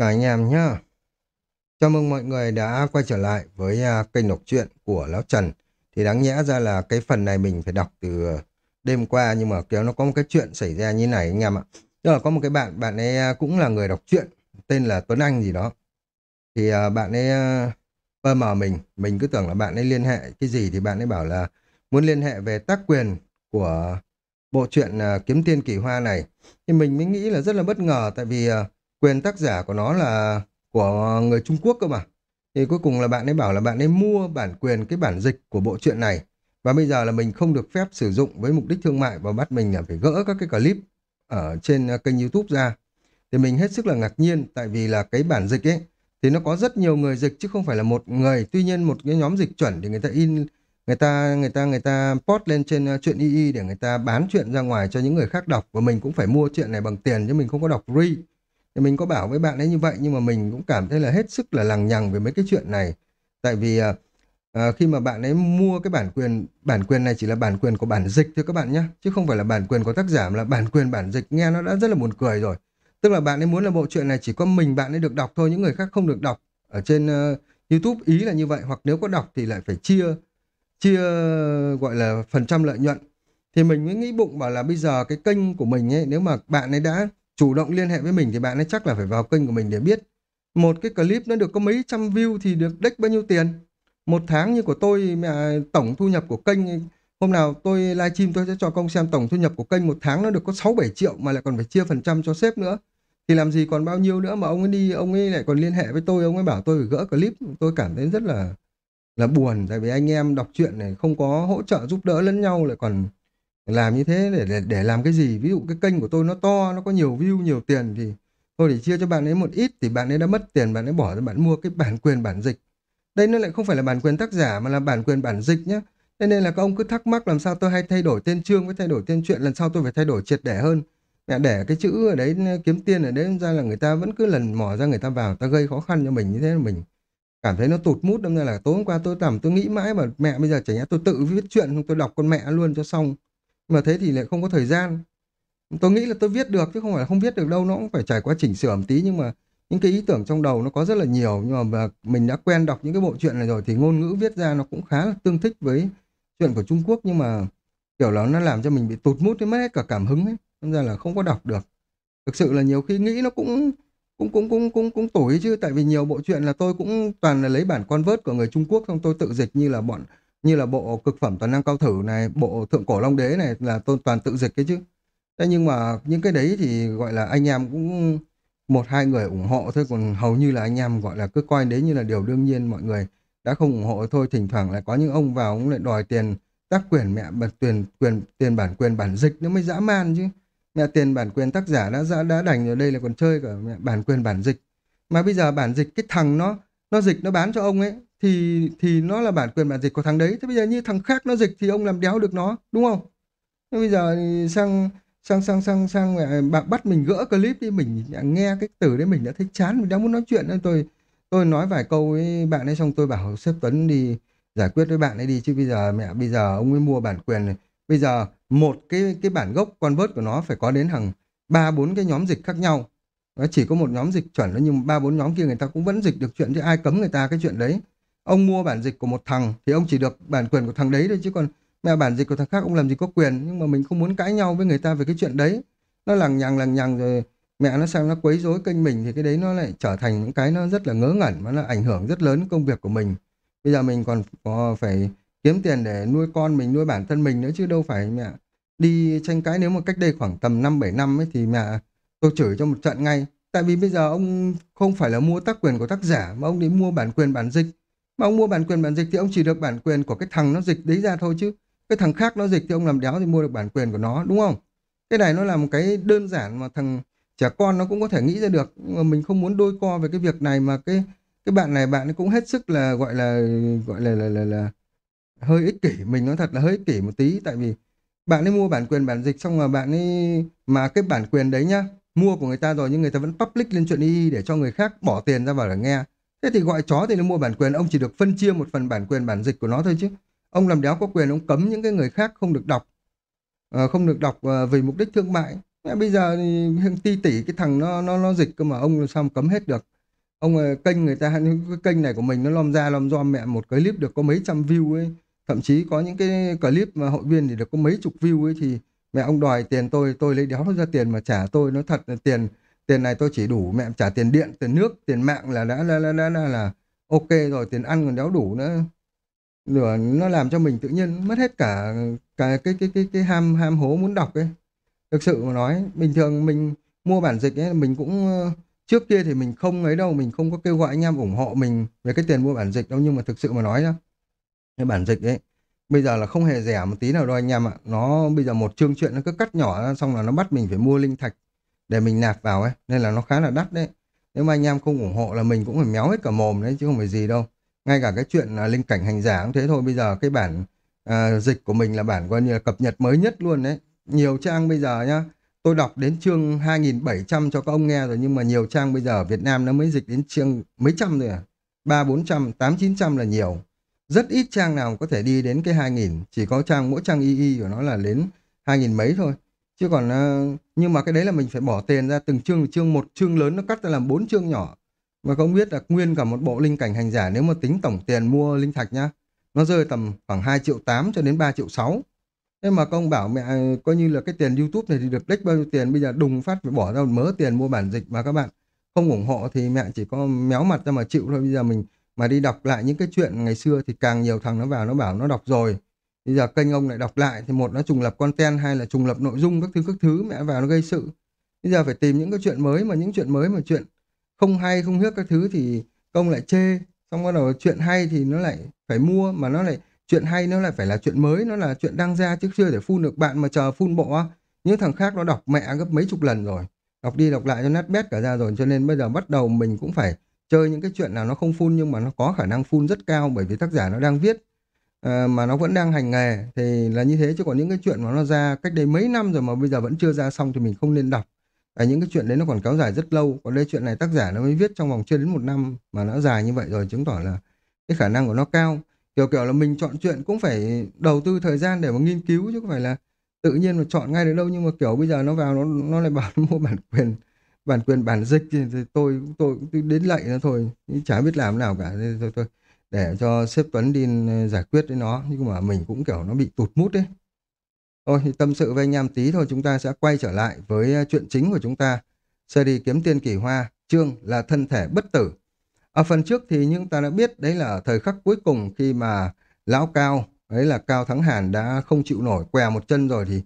Chào anh em nhá. Chào mừng mọi người đã quay trở lại với à, kênh đọc truyện của Lão Trần. Thì đáng nhẽ ra là cái phần này mình phải đọc từ à, đêm qua nhưng mà kiểu nó có một cái chuyện xảy ra như này anh em ạ. Tức là có một cái bạn, bạn ấy à, cũng là người đọc truyện, tên là Tuấn Anh gì đó. Thì bạn ấy bơ mờ mình, mình cứ tưởng là bạn ấy liên hệ cái gì thì bạn ấy bảo là muốn liên hệ về tác quyền của bộ truyện Kiếm Tiên Kỳ Hoa này. Thì mình mới nghĩ là rất là bất ngờ tại vì quyền tác giả của nó là của người Trung Quốc cơ mà. Thì cuối cùng là bạn ấy bảo là bạn ấy mua bản quyền cái bản dịch của bộ truyện này. Và bây giờ là mình không được phép sử dụng với mục đích thương mại và bắt mình phải gỡ các cái clip ở trên à, kênh YouTube ra. Thì mình hết sức là ngạc nhiên tại vì là cái bản dịch ấy thì nó có rất nhiều người dịch chứ không phải là một người. Tuy nhiên một cái nhóm dịch chuẩn thì người ta in, người ta người ta người ta post lên trên à, chuyện y để người ta bán chuyện ra ngoài cho những người khác đọc và mình cũng phải mua chuyện này bằng tiền chứ mình không có đọc free thì mình có bảo với bạn ấy như vậy nhưng mà mình cũng cảm thấy là hết sức là lằng nhằng về mấy cái chuyện này. Tại vì à, à, khi mà bạn ấy mua cái bản quyền, bản quyền này chỉ là bản quyền của bản dịch thôi các bạn nhé. Chứ không phải là bản quyền của tác giả mà là bản quyền bản dịch nghe nó đã rất là buồn cười rồi. Tức là bạn ấy muốn là bộ truyện này chỉ có mình bạn ấy được đọc thôi, những người khác không được đọc. Ở trên uh, YouTube ý là như vậy, hoặc nếu có đọc thì lại phải chia chia gọi là phần trăm lợi nhuận. Thì mình mới nghĩ bụng bảo là bây giờ cái kênh của mình ấy, nếu mà bạn ấy đã chủ động liên hệ với mình thì bạn ấy chắc là phải vào kênh của mình để biết. Một cái clip nó được có mấy trăm view thì được đích bao nhiêu tiền. Một tháng như của tôi, mẹ, tổng thu nhập của kênh, hôm nào tôi livestream tôi sẽ cho công xem tổng thu nhập của kênh một tháng nó được có 6 7 triệu mà lại còn phải chia phần trăm cho sếp nữa. Thì làm gì còn bao nhiêu nữa mà ông ấy đi, ông ấy lại còn liên hệ với tôi, ông ấy bảo tôi phải gỡ clip. Tôi cảm thấy rất là là buồn, tại vì anh em đọc truyện này không có hỗ trợ giúp đỡ lẫn nhau, lại còn làm như thế để, để để làm cái gì? Ví dụ cái kênh của tôi nó to nó có nhiều view nhiều tiền thì tôi để chia cho bạn ấy một ít thì bạn ấy đã mất tiền bạn ấy bỏ ra bạn mua cái bản quyền bản dịch. Đây nó lại không phải là bản quyền tác giả mà là bản quyền bản dịch nhé thế nên là các ông cứ thắc mắc làm sao tôi hay thay đổi tên chương với thay đổi tên chuyện lần sau tôi phải thay đổi triệt để hơn. Mẹ để cái chữ ở đấy kiếm tiền ở đấy ra là người ta vẫn cứ lần mò ra người ta vào ta gây khó khăn cho mình như thế là mình cảm thấy nó tụt mút đâm ra là tối hôm qua tôi tầm tôi nghĩ mãi mà mẹ bây giờ chả nhẽ tôi tự viết chuyện không tôi đọc con mẹ luôn cho xong mà thế thì lại không có thời gian. Tôi nghĩ là tôi viết được, chứ không phải là không viết được đâu, nó cũng phải trải qua chỉnh sửa một tí, nhưng mà những cái ý tưởng trong đầu nó có rất là nhiều. Nhưng mà mình đã quen đọc những cái bộ truyện này rồi thì ngôn ngữ viết ra nó cũng khá là tương thích với chuyện của Trung Quốc, nhưng mà kiểu là nó làm cho mình bị tụt mút đến mất hết cả cảm hứng ấy. Nên ra là không có đọc được. Thực sự là nhiều khi nghĩ nó cũng cũng cũng cũng cũng cũng tủi chứ. Tại vì nhiều bộ truyện là tôi cũng toàn là lấy bản con vớt của người Trung Quốc, xong tôi tự dịch như là bọn như là bộ cực phẩm toàn năng cao thử này bộ thượng cổ long đế này là tôi toàn tự dịch cái chứ. Thế nhưng mà những cái đấy thì gọi là anh em cũng một hai người ủng hộ thôi còn hầu như là anh em gọi là cứ coi đấy như là điều đương nhiên mọi người đã không ủng hộ thôi thỉnh thoảng lại có những ông vào cũng lại đòi tiền tác quyền mẹ bật tiền quyền tiền bản quyền bản dịch nó mới dã man chứ. Mẹ tiền bản quyền tác giả đã đã, đã đành rồi đây là còn chơi cả mẹ bản quyền bản dịch. Mà bây giờ bản dịch cái thằng nó nó dịch nó bán cho ông ấy thì thì nó là bản quyền bản dịch của thằng đấy. Thế bây giờ như thằng khác nó dịch thì ông làm đéo được nó, đúng không? Thế bây giờ sang sang sang sang sang ờ, bạn bắt mình gỡ clip đi, mình nghe cái từ đấy, mình đã thấy chán, mình đang muốn nói chuyện. Nên tôi tôi nói vài câu với bạn ấy, xong tôi bảo sếp Tuấn đi giải quyết với bạn ấy đi, chứ bây giờ mẹ, bây giờ ông ấy mua bản quyền này. Bây giờ một cái cái bản gốc con vớt của nó phải có đến hàng ba, bốn cái nhóm dịch khác nhau. Nó chỉ có một nhóm dịch chuẩn nhưng ba, bốn nhóm kia người ta cũng vẫn dịch được chuyện, chứ ai cấm người ta cái chuyện đấy ông mua bản dịch của một thằng thì ông chỉ được bản quyền của thằng đấy thôi, chứ còn mẹ bản dịch của thằng khác ông làm gì có quyền. Nhưng mà mình không muốn cãi nhau với người ta về cái chuyện đấy. Nó lằng nhằng lằng nhằng rồi mẹ nó sang nó quấy rối kênh mình thì cái đấy nó lại trở thành những cái nó rất là ngớ ngẩn mà nó ảnh hưởng rất lớn công việc của mình. Bây giờ mình còn có phải kiếm tiền để nuôi con mình, nuôi bản thân mình nữa chứ đâu phải mẹ đi tranh cãi. Nếu mà cách đây khoảng tầm năm, bảy năm ấy thì mẹ tôi chửi cho một trận ngay. Tại vì bây giờ ông không phải là mua tác quyền của tác giả mà ông đi mua bản quyền, bản dịch mà ông mua bản quyền bản dịch thì ông chỉ được bản quyền của cái thằng nó dịch đấy ra thôi chứ. Cái thằng khác nó dịch thì ông làm đéo thì mua được bản quyền của nó, đúng không? Cái này nó là một cái đơn giản mà thằng trẻ con nó cũng có thể nghĩ ra được. Mà mình không muốn đôi co về cái việc này mà cái cái bạn này bạn ấy cũng hết sức là gọi là gọi là là, là, là hơi ích kỷ. Mình nói thật là hơi ích kỷ một tí tại vì bạn ấy mua bản quyền bản dịch xong mà bạn ấy mà cái bản quyền đấy nhá mua của người ta rồi nhưng người ta vẫn public lên chuyện y để cho người khác bỏ tiền ra vào để nghe Thế thì gọi chó thì nó mua bản quyền, ông chỉ được phân chia một phần bản quyền bản dịch của nó thôi chứ. Ông làm đéo có quyền, ông cấm những cái người khác không được đọc. Uh, không được đọc uh, vì mục đích thương mại. Bây giờ thì ti tỷ cái thằng nó nó nó dịch cơ mà ông làm sao mà cấm hết được. Ông ờ, kênh người ta cái kênh này của mình nó lom ra lom do mẹ một clip được có mấy trăm view ấy. Thậm chí có những cái clip mà hội viên thì được có mấy chục view ấy thì mẹ ông đòi tiền tôi tôi lấy đéo ra tiền mà trả tôi nó thật là tiền tiền này tôi chỉ đủ mẹ trả tiền điện tiền nước tiền mạng là đã là là, là, là, là ok rồi tiền ăn còn đéo đủ nữa. Rồi nó làm cho mình tự nhiên mất hết cả cả cái cái cái cái ham ham hố muốn đọc ấy. Thực sự mà nói bình thường mình mua bản dịch ấy mình cũng trước kia thì mình không ấy đâu mình không có kêu gọi anh em ủng hộ mình về cái tiền mua bản dịch đâu nhưng mà thực sự mà nói nhá cái bản dịch ấy bây giờ là không hề rẻ một tí nào đâu anh em ạ. Nó bây giờ một chương chuyện nó cứ cắt nhỏ ra xong là nó bắt mình phải mua linh thạch để mình nạp vào ấy. Nên là nó khá là đắt đấy. Nếu mà anh em không ủng hộ là mình cũng phải méo hết cả mồm đấy chứ không phải gì đâu. Ngay cả cái chuyện là linh cảnh hành giả cũng thế thôi. Bây giờ cái bản à, dịch của mình là bản coi như là cập nhật mới nhất luôn đấy. Nhiều trang bây giờ nhá tôi đọc đến chương 2700 cho các ông nghe rồi nhưng mà nhiều trang bây giờ ở Việt Nam nó mới dịch đến chương mấy trăm rồi à? Ba bốn trăm tám chín trăm là nhiều. Rất ít trang nào có thể đi đến cái 2000 chỉ có trang mỗi trang y y của nó là đến 2000 mấy thôi chứ còn ờ, nhưng mà cái đấy là mình phải bỏ tiền ra, từng chương chương một, chương lớn nó cắt ra làm bốn chương nhỏ. Mà không biết là nguyên cả một bộ linh cảnh hành giả nếu mà tính tổng tiền mua linh thạch nhá, nó rơi tầm khoảng 2 triệu 8 cho đến 3 triệu 6 thế mà công bảo mẹ, coi như là cái tiền YouTube này thì được lấy bao nhiêu tiền, bây giờ đùng phát phải bỏ ra một mớ tiền mua bản dịch mà các bạn không ủng hộ thì mẹ chỉ có méo mặt ra mà chịu thôi. Bây giờ mình mà đi đọc lại những cái chuyện ngày xưa thì càng nhiều thằng nó vào, nó bảo nó đọc rồi bây giờ kênh ông lại đọc lại thì một nó trùng lập content hay là trùng lập nội dung các thứ các thứ, mẹ vào nó gây sự. Bây giờ phải tìm những cái chuyện mới mà, những chuyện mới mà chuyện không hay, không hiếc các thứ thì công lại chê. Xong bắt đầu chuyện hay thì nó lại phải mua, mà nó lại, chuyện hay nó lại phải là chuyện mới, nó là chuyện đang ra chứ chưa để phun được bạn mà chờ phun bộ những thằng khác nó đọc mẹ gấp mấy chục lần rồi. Đọc đi đọc lại cho nát bét cả ra rồi, cho nên bây giờ bắt đầu mình cũng phải chơi những cái chuyện nào nó không phun nhưng mà nó có khả năng phun rất cao bởi vì tác giả nó đang viết à, mà nó vẫn đang hành nghề. Thì là như thế chứ còn những cái chuyện mà nó ra cách đây mấy năm rồi mà bây giờ vẫn chưa ra xong thì mình không nên đọc. À, những cái chuyện đấy nó còn kéo dài rất lâu. Còn đây chuyện này tác giả nó mới viết trong vòng chưa đến một năm mà nó dài như vậy rồi chứng tỏ là cái khả năng của nó cao. Kiểu kiểu là mình chọn chuyện cũng phải đầu tư thời gian để mà nghiên cứu chứ không phải là tự nhiên mà chọn ngay được đâu. Nhưng mà kiểu bây giờ nó vào nó nó lại bảo nó mua bản quyền bản quyền bản dịch thì, thì tôi tôi, tôi đến lạy nó thôi. Chả biết làm nào cả. Thôi, thôi để cho sếp Tuấn đi ừ, giải quyết với nó. Nhưng mà mình cũng kiểu nó bị tụt mút đấy thôi thì tâm sự với anh em tí thôi chúng ta sẽ quay trở lại với ờ, chuyện chính của chúng ta. Series kiếm tiên kỳ hoa chương là thân thể bất tử. Ở phần trước thì chúng ta đã biết đấy là thời khắc cuối cùng khi mà lão cao đấy là cao thắng hàn đã không chịu nổi què một chân rồi thì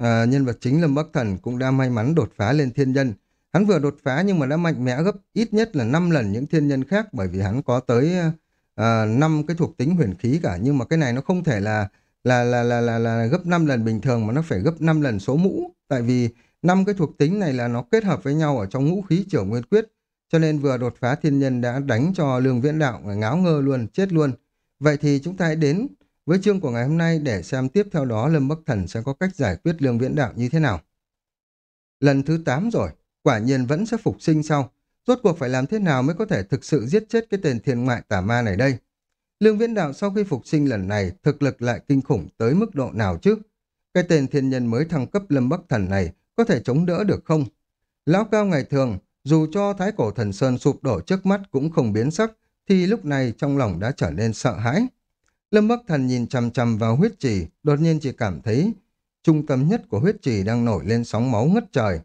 à, nhân vật chính lâm bắc thần cũng đã may mắn đột phá lên thiên nhân. Hắn vừa đột phá nhưng mà đã mạnh mẽ gấp ít nhất là 5 lần những thiên nhân khác bởi vì hắn có tới ờ, Ờ, năm uh, cái thuộc tính huyền khí cả nhưng mà cái này nó không thể là là là là là, là gấp 5 lần bình thường mà nó phải gấp 5 lần số mũ. Tại vì năm cái thuộc tính này là nó kết hợp với nhau ở trong ngũ khí trưởng nguyên quyết cho nên vừa đột phá thiên nhân đã đánh cho lương viễn đạo ngáo ngơ luôn chết luôn. Vậy thì chúng ta hãy đến với chương của ngày hôm nay để xem tiếp theo đó lâm bắc thần sẽ có cách giải quyết lương viễn đạo như thế nào. Lần thứ 8 rồi quả nhiên vẫn sẽ phục sinh sau rốt cuộc phải làm thế nào mới có thể thực sự giết chết cái tên thiên ngoại tà ma này đây Lương Viễn Đạo sau khi phục sinh lần này thực lực lại kinh khủng tới mức độ nào chứ? Cái tên thiên nhân mới thăng cấp Lâm Bắc Thần này có thể chống đỡ được không? Lão Cao ngày thường, dù cho Thái Cổ Thần Sơn sụp đổ trước mắt cũng không biến sắc, thì lúc này trong lòng đã trở nên sợ hãi. Lâm Bắc Thần nhìn chằm chằm vào huyết trì, đột nhiên chỉ cảm thấy trung tâm nhất của huyết trì đang nổi lên sóng máu ngất trời.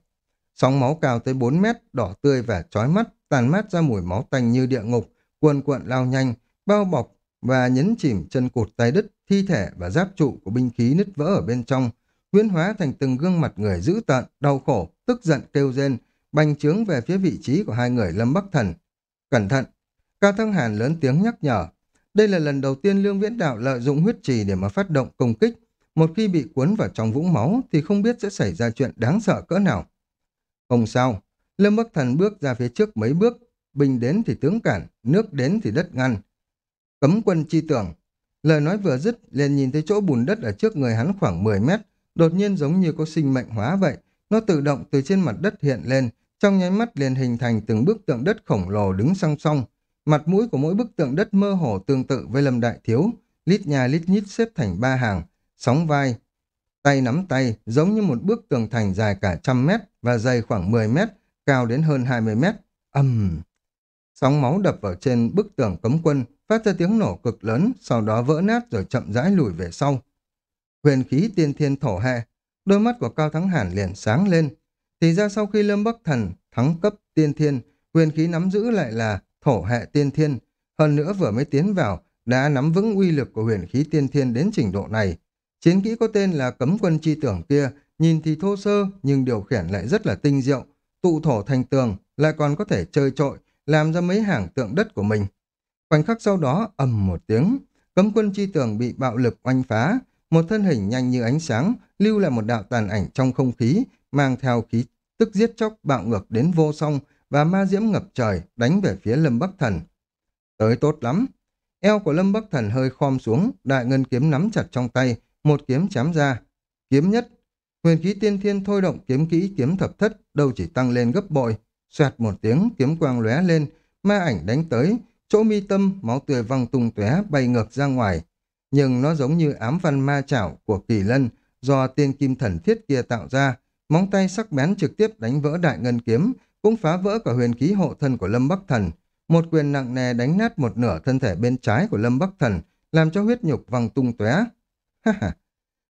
Sóng máu cao tới 4 mét, đỏ tươi và chói mắt, tàn mát ra mùi máu tanh như địa ngục, cuồn cuộn lao nhanh, bao bọc và nhấn chìm chân cột tay đứt, thi thể và giáp trụ của binh khí nứt vỡ ở bên trong, huyễn hóa thành từng gương mặt người dữ tợn, đau khổ, tức giận kêu rên, bành trướng về phía vị trí của hai người Lâm Bắc Thần. Cẩn thận! Cao Thăng Hàn lớn tiếng nhắc nhở. Đây là lần đầu tiên Lương Viễn Đạo lợi dụng huyết trì để mà phát động công kích. Một khi bị cuốn vào trong vũng máu thì không biết sẽ xảy ra chuyện đáng sợ cỡ nào. Không sao, Lâm Bắc Thần bước ra phía trước mấy bước, binh đến thì tướng cản, nước đến thì đất ngăn, Cấm quân chi tưởng. Lời nói vừa dứt, liền nhìn thấy chỗ bùn đất ở trước người hắn khoảng 10 mét, đột nhiên giống như có sinh mệnh hóa vậy. Nó tự động từ trên mặt đất hiện lên, trong nháy mắt liền hình thành từng bức tượng đất khổng lồ đứng song song. Mặt mũi của mỗi bức tượng đất mơ hồ tương tự với Lâm Đại Thiếu, lít nhà lít nhít xếp thành ba hàng, sóng vai. Tay nắm tay giống như một bức tường thành dài cả trăm mét và dày khoảng 10 mét, cao đến hơn 20 mét. Âm! Sóng máu đập vào trên bức tường cấm quân, phát ra tiếng nổ cực lớn, sau đó vỡ nát rồi chậm rãi lùi về sau. Huyền khí tiên thiên thổ hệ, đôi mắt của Cao Thắng Hàn liền sáng lên. Thì ra sau khi Lâm Bắc Thần thắng cấp tiên thiên, huyền khí nắm giữ lại là thổ hệ tiên thiên. Hơn nữa vừa mới tiến vào, đã nắm vững uy lực của huyền khí tiên thiên đến trình độ này. Chiến kỹ có tên là cấm quân chi tưởng kia, nhìn thì thô sơ nhưng điều khiển lại rất là tinh diệu, tụ thổ thành tường, lại còn có thể chơi trội, làm ra mấy hàng tượng đất của mình. Khoảnh khắc sau đó, ầm một tiếng, cấm quân chi tường bị bạo lực oanh phá, một thân hình nhanh như ánh sáng, lưu lại một đạo tàn ảnh trong không khí, mang theo khí tức giết chóc bạo ngược đến vô song và ma diễm ngập trời đánh về phía Lâm Bắc Thần. Tới tốt lắm. Eo của Lâm Bắc Thần hơi khom xuống, đại ngân kiếm nắm chặt trong tay, một kiếm chém ra. Kiếm nhất. Huyền khí tiên thiên thôi động kiếm kỹ kiếm thập thất, đâu chỉ tăng lên gấp bội. Xoẹt một tiếng, kiếm quang lóe lên, ma ảnh đánh tới, chỗ mi tâm, máu tươi văng tung tóe bay ngược ra ngoài. Nhưng nó giống như ám văn ma chảo của kỳ lân, do tiên kim thần thiết kia tạo ra, móng tay sắc bén trực tiếp đánh vỡ đại ngân kiếm, cũng phá vỡ cả huyền khí hộ thân của Lâm Bắc Thần. Một quyền nặng nề đánh nát một nửa thân thể bên trái của Lâm Bắc Thần, làm cho huyết nhục văng tung tóe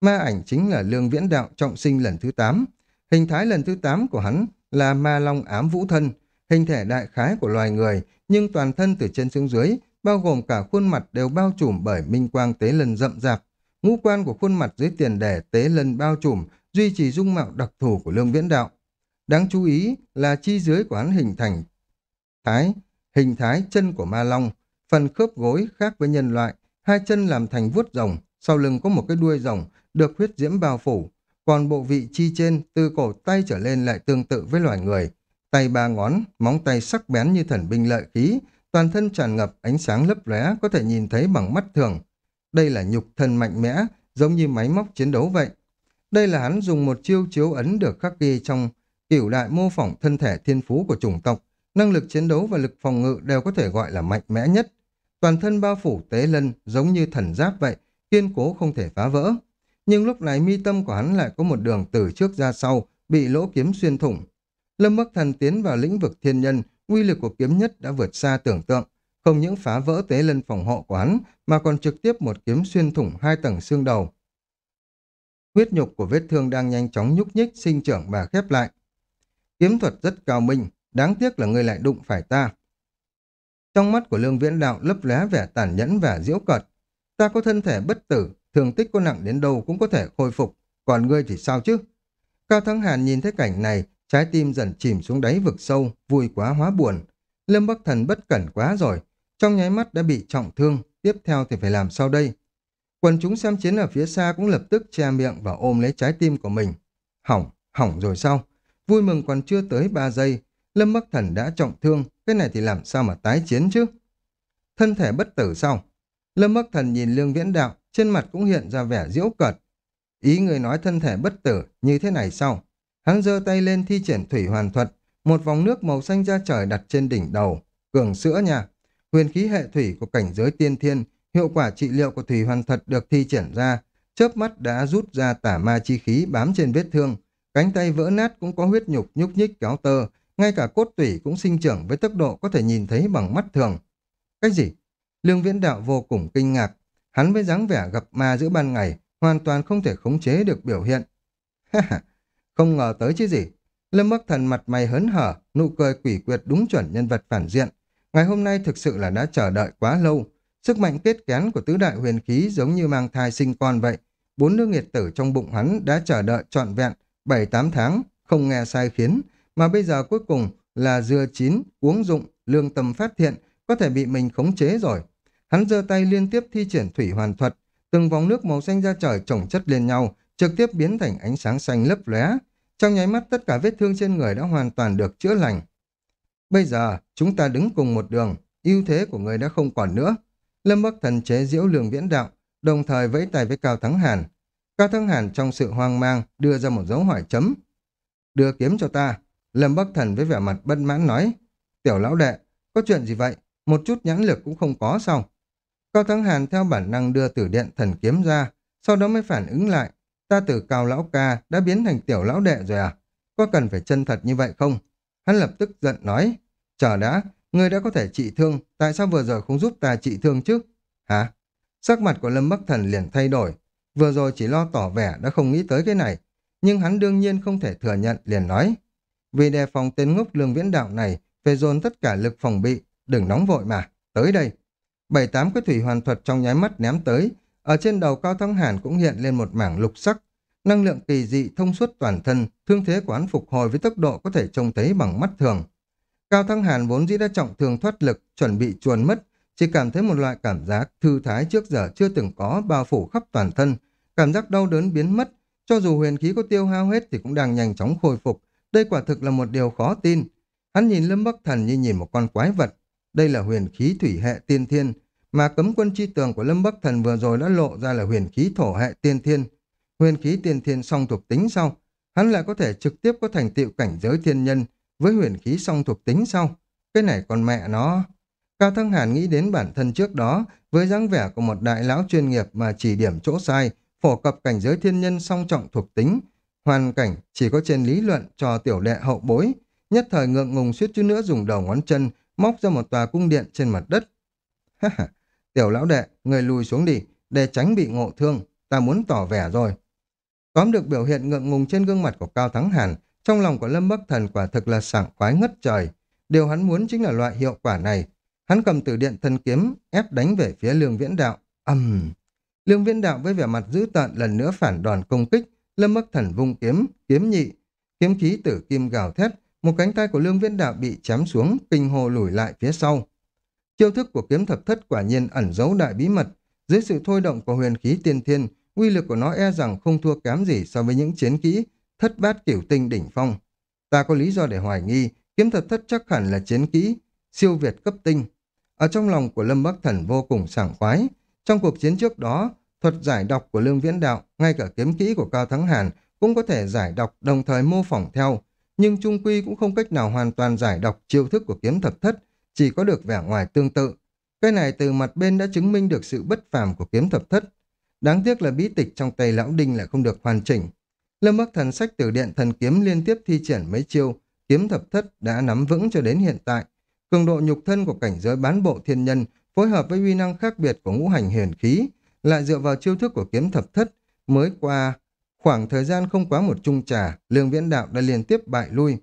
ma ảnh chính là lương viễn đạo trọng sinh lần thứ 8. Hình thái lần thứ 8 của hắn là ma long ám vũ thân, hình thể đại khái của loài người, nhưng toàn thân từ trên xuống dưới, bao gồm cả khuôn mặt đều bao trùm bởi minh quang tế lân rậm rạp. Ngũ quan của khuôn mặt dưới tiền đề tế lân bao trùm, duy trì dung mạo đặc thù của lương viễn đạo. Đáng chú ý là chi dưới của hắn hình thành thái, hình thái chân của ma long, phần khớp gối khác với nhân loại, hai chân làm thành vuốt rồng, sau lưng có một cái đuôi rồng, được huyết diễm bao phủ, còn bộ vị chi trên từ cổ tay trở lên lại tương tự với loài người. Tay ba ngón, móng tay sắc bén như thần binh lợi khí, toàn thân tràn ngập ánh sáng lấp lóe có thể nhìn thấy bằng mắt thường. Đây là nhục thân mạnh mẽ, giống như máy móc chiến đấu vậy. Đây là hắn dùng một chiêu chiếu ấn được khắc ghi trong kiểu đại mô phỏng thân thể thiên phú của chủng tộc. Năng lực chiến đấu và lực phòng ngự đều có thể gọi là mạnh mẽ nhất. Toàn thân bao phủ tế lân giống như thần giáp vậy, kiên cố không thể phá vỡ. Nhưng lúc này mi tâm của hắn lại có một đường từ trước ra sau, bị lỗ kiếm xuyên thủng. Lâm Bắc Thần tiến vào lĩnh vực thiên nhân, uy lực của kiếm nhất đã vượt xa tưởng tượng. Không những phá vỡ tế lân phòng hộ của hắn, mà còn trực tiếp một kiếm xuyên thủng hai tầng xương đầu. Huyết nhục của vết thương đang nhanh chóng nhúc nhích, sinh trưởng và khép lại. Kiếm thuật rất cao minh, đáng tiếc là ngươi lại đụng phải ta. Trong mắt của lương viễn đạo lấp lóe vẻ tàn nhẫn và diễu cợt. Ta có thân thể bất tử, thường tích có nặng đến đâu cũng có thể khôi phục, còn ngươi thì sao chứ? Cao Thắng Hàn nhìn thấy cảnh này, trái tim dần chìm xuống đáy vực sâu, vui quá hóa buồn. Lâm Bắc Thần bất cẩn quá rồi, trong nháy mắt đã bị trọng thương, tiếp theo thì phải làm sao đây? Quần chúng xem chiến ở phía xa cũng lập tức che miệng và ôm lấy trái tim của mình. Hỏng, hỏng rồi sao? Vui mừng còn chưa tới 3 giây, Lâm Bắc Thần đã trọng thương, cái này thì làm sao mà tái chiến chứ? Thân thể bất tử sao? Lâm Bắc Thần nhìn Lương Viễn Đạo, trên mặt cũng hiện ra vẻ diễu cợt. Ý người nói thân thể bất tử như thế này sao? Hắn giơ tay lên thi triển thủy hoàn thuật, một vòng nước màu xanh ra trời đặt trên đỉnh đầu. Cường sữa nha. Huyền khí hệ thủy của cảnh giới tiên thiên, hiệu quả trị liệu của thủy hoàn thuật được thi triển ra, chớp mắt đã rút ra tả ma chi khí bám trên vết thương. Cánh tay vỡ nát cũng có huyết nhục nhúc nhích kéo tơ, ngay cả cốt tủy cũng sinh trưởng với tốc độ có thể nhìn thấy bằng mắt thường. Cái gì? Lương Viễn Đạo vô cùng kinh ngạc. Hắn với dáng vẻ gặp ma giữa ban ngày, hoàn toàn không thể khống chế được biểu hiện. không ngờ tới chứ gì. Lâm Bắc Thần mặt mày hớn hở, nụ cười quỷ quyệt đúng chuẩn nhân vật phản diện. Ngày hôm nay thực sự là đã chờ đợi quá lâu. Sức mạnh kết kén của tứ đại huyền khí giống như mang thai sinh con vậy. Bốn đứa nghiệt tử trong bụng hắn đã chờ đợi trọn vẹn 7-8 tháng, không nghe sai khiến, mà bây giờ cuối cùng là dưa chín, uống dụng, lương tâm phát hiện, có thể bị mình khống chế rồi. Hắn giơ tay liên tiếp thi triển thủy hoàn thuật, từng vòng nước màu xanh ra trời chồng chất lên nhau, trực tiếp biến thành ánh sáng xanh lấp lóe. Trong nháy mắt tất cả vết thương trên người đã hoàn toàn được chữa lành. Bây giờ, chúng ta đứng cùng một đường, ưu thế của người đã không còn nữa. Lâm Bắc Thần chế diễu lường viễn đạo, đồng thời vẫy tay với Cao Thắng Hàn. Cao Thắng Hàn trong sự hoang mang đưa ra một dấu hỏi chấm. Đưa kiếm cho ta. Lâm Bắc Thần với vẻ mặt bất mãn nói. Tiểu lão đệ, có chuyện gì vậy? Một chút nhãn lực cũng không có sao? Cao Thắng Hàn theo bản năng đưa tử điện thần kiếm ra, sau đó mới phản ứng lại. ta từ cao lão ca đã biến thành tiểu lão đệ rồi à? Có cần phải chân thật như vậy không? Hắn lập tức giận nói, chờ đã, ngươi đã có thể trị thương, tại sao vừa rồi không giúp ta trị thương chứ? Hả? Sắc mặt của Lâm Bắc Thần liền thay đổi, vừa rồi chỉ lo tỏ vẻ đã không nghĩ tới cái này, nhưng hắn đương nhiên không thể thừa nhận liền nói. Vì đề phòng tên ngốc lương viễn đạo này, phải dồn tất cả lực phòng bị, đừng nóng vội mà, tới đây. Bảy tám cái thủy hoàn thuật trong nháy mắt ném tới, ở trên đầu Cao Thắng Hàn cũng hiện lên một mảng lục sắc, năng lượng kỳ dị thông suốt toàn thân, thương thế quán phục hồi với tốc độ có thể trông thấy bằng mắt thường. Cao Thắng Hàn vốn dĩ đã trọng thương thoát lực, chuẩn bị chuồn mất, chỉ cảm thấy một loại cảm giác thư thái trước giờ chưa từng có bao phủ khắp toàn thân, cảm giác đau đớn biến mất, cho dù huyền khí có tiêu hao hết thì cũng đang nhanh chóng khôi phục, đây quả thực là một điều khó tin. Hắn nhìn Lâm Bắc Thần như nhìn một con quái vật, đây là huyền khí thủy hệ tiên thiên, mà cấm quân chi tường của Lâm Bắc Thần vừa rồi đã lộ ra là huyền khí thổ hệ tiên thiên. Huyền khí tiên thiên song thuộc tính sau, hắn lại có thể trực tiếp có thành tựu cảnh giới thiên nhân với huyền khí song thuộc tính sau. Cái này còn mẹ nó... Cao Thăng Hàn nghĩ đến bản thân trước đó, với dáng vẻ của một đại lão chuyên nghiệp mà chỉ điểm chỗ sai, phổ cập cảnh giới thiên nhân song trọng thuộc tính, hoàn cảnh chỉ có trên lý luận cho tiểu đệ hậu bối, nhất thời ngượng ngùng suýt chút nữa dùng đầu ngón chân móc ra một tòa cung điện trên mặt đất. Ha ha, tiểu lão đệ, người lùi xuống đi, để tránh bị ngộ thương, ta muốn tỏ vẻ rồi. Tóm được biểu hiện ngượng ngùng trên gương mặt của Cao Thắng Hàn, trong lòng của Lâm Bắc Thần quả thực là sảng khoái ngất trời. Điều hắn muốn chính là loại hiệu quả này. Hắn cầm từ điện thân kiếm, ép đánh về phía lương viễn đạo. ầm uhm. Lương viễn đạo với vẻ mặt dữ tợn lần nữa phản đòn công kích, Lâm Bắc Thần vung kiếm, kiếm nhị, kiếm khí tử kim gào thét, một cánh tay của lương viễn đạo bị chém xuống, kinh hồ lùi lại phía sau. Chiêu thức của kiếm thập thất quả nhiên ẩn giấu đại bí mật, dưới sự thôi động của huyền khí tiên thiên, uy lực của nó e rằng không thua kém gì so với những chiến kỹ thất bát cửu tinh đỉnh phong. Ta có lý do để hoài nghi, kiếm thập thất chắc hẳn là chiến kỹ siêu việt cấp tinh. Ở trong lòng của Lâm Bắc Thần vô cùng sảng khoái. Trong cuộc chiến trước đó, thuật giải đọc của Lương Viễn Đạo, ngay cả kiếm kỹ của Cao Thắng Hàn cũng có thể giải đọc đồng thời mô phỏng theo, nhưng trung quy cũng không cách nào hoàn toàn giải đọc chiêu thức của kiếm thập thất, chỉ có được vẻ ngoài tương tự. Cái này từ mặt bên đã chứng minh được sự bất phàm của kiếm thập thất. Đáng tiếc là bí tịch trong tay lão đinh lại không được hoàn chỉnh. Lâm Bắc Thần sách từ điện thần kiếm liên tiếp thi triển mấy chiêu, kiếm thập thất đã nắm vững cho đến hiện tại. Cường độ nhục thân của cảnh giới bán bộ thiên nhân phối hợp với uy năng khác biệt của ngũ hành huyền khí, lại dựa vào chiêu thức của kiếm thập thất mới qua khoảng thời gian không quá một chung trà, lương viễn đạo đã liên tiếp bại lui.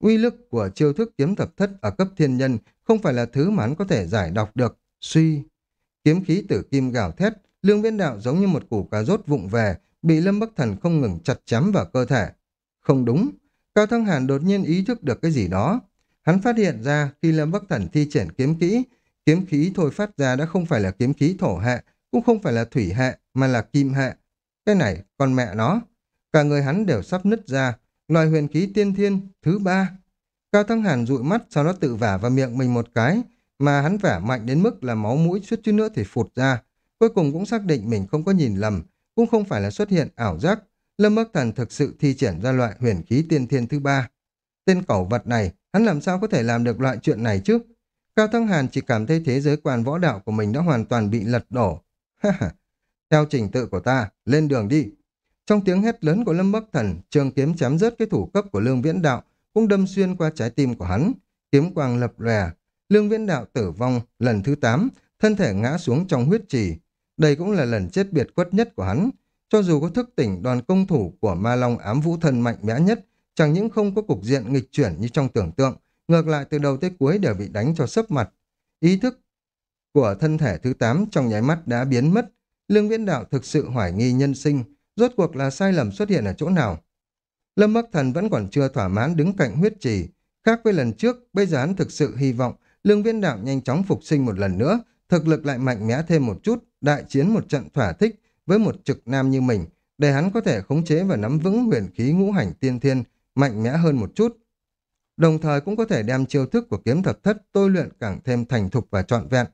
Uy lực của chiêu thức kiếm thập thất ở cấp thiên nhân không phải là thứ mà hắn có thể giải đọc được. Suy, kiếm khí tử kim gào thét, lương viễn đạo giống như một củ cà rốt vụng về, bị Lâm Bắc Thần không ngừng chặt chém vào cơ thể. Không đúng, Cao Thăng Hàn đột nhiên ý thức được cái gì đó. Hắn phát hiện ra khi Lâm Bắc Thần thi triển kiếm kỹ, kiếm khí thôi phát ra đã không phải là kiếm khí thổ hệ, cũng không phải là thủy hệ, mà là kim hệ. Cái này, con mẹ nó, cả người hắn đều sắp nứt ra, loài huyền khí tiên thiên thứ ba. Cao Thăng Hàn dụi mắt sau đó tự vả vào miệng mình một cái, mà hắn vả mạnh đến mức là máu mũi suýt chút nữa thì phụt ra. Cuối cùng cũng xác định mình không có nhìn lầm, cũng không phải là xuất hiện ảo giác. Lâm Bắc Thần thực sự thi triển ra loại huyền khí tiên thiên thứ ba. Tên cẩu vật này, hắn làm sao có thể làm được loại chuyện này chứ? Cao Thăng Hàn chỉ cảm thấy thế giới quan võ đạo của mình đã hoàn toàn bị lật đổ. Theo trình tự của ta, lên đường đi. Trong tiếng hét lớn của Lâm Bắc Thần, trường kiếm chém rớt cái thủ cấp của Lương Viễn Đạo, cũng đâm xuyên qua trái tim của hắn. Kiếm quang lập lòe, Lương Viễn Đạo tử vong lần thứ 8, thân thể ngã xuống trong huyết trì. Đây cũng là lần chết biệt quất nhất của hắn. Cho dù có thức tỉnh đoàn công thủ của Ma Long ám vũ thần mạnh mẽ nhất, chẳng những không có cục diện nghịch chuyển như trong tưởng tượng, ngược lại từ đầu tới cuối đều bị đánh cho sấp mặt. Ý thức của thân thể thứ 8 trong nháy mắt đã biến mất. Lương Viễn Đạo thực sự hoài nghi nhân sinh, rốt cuộc là sai lầm xuất hiện ở chỗ nào. Lâm Bắc Thần vẫn còn chưa thỏa mãn đứng cạnh huyết trì. Khác với lần trước, bây giờ hắn thực sự hy vọng Lương Viễn Đạo nhanh chóng phục sinh một lần nữa, thực lực lại mạnh mẽ thêm một chút, đại chiến một trận thỏa thích với một trực nam như mình, để hắn có thể khống chế và nắm vững huyền khí ngũ hành tiên thiên mạnh mẽ hơn một chút. Đồng thời cũng có thể đem chiêu thức của kiếm thập thất tôi luyện càng thêm thành thục và trọn vẹn.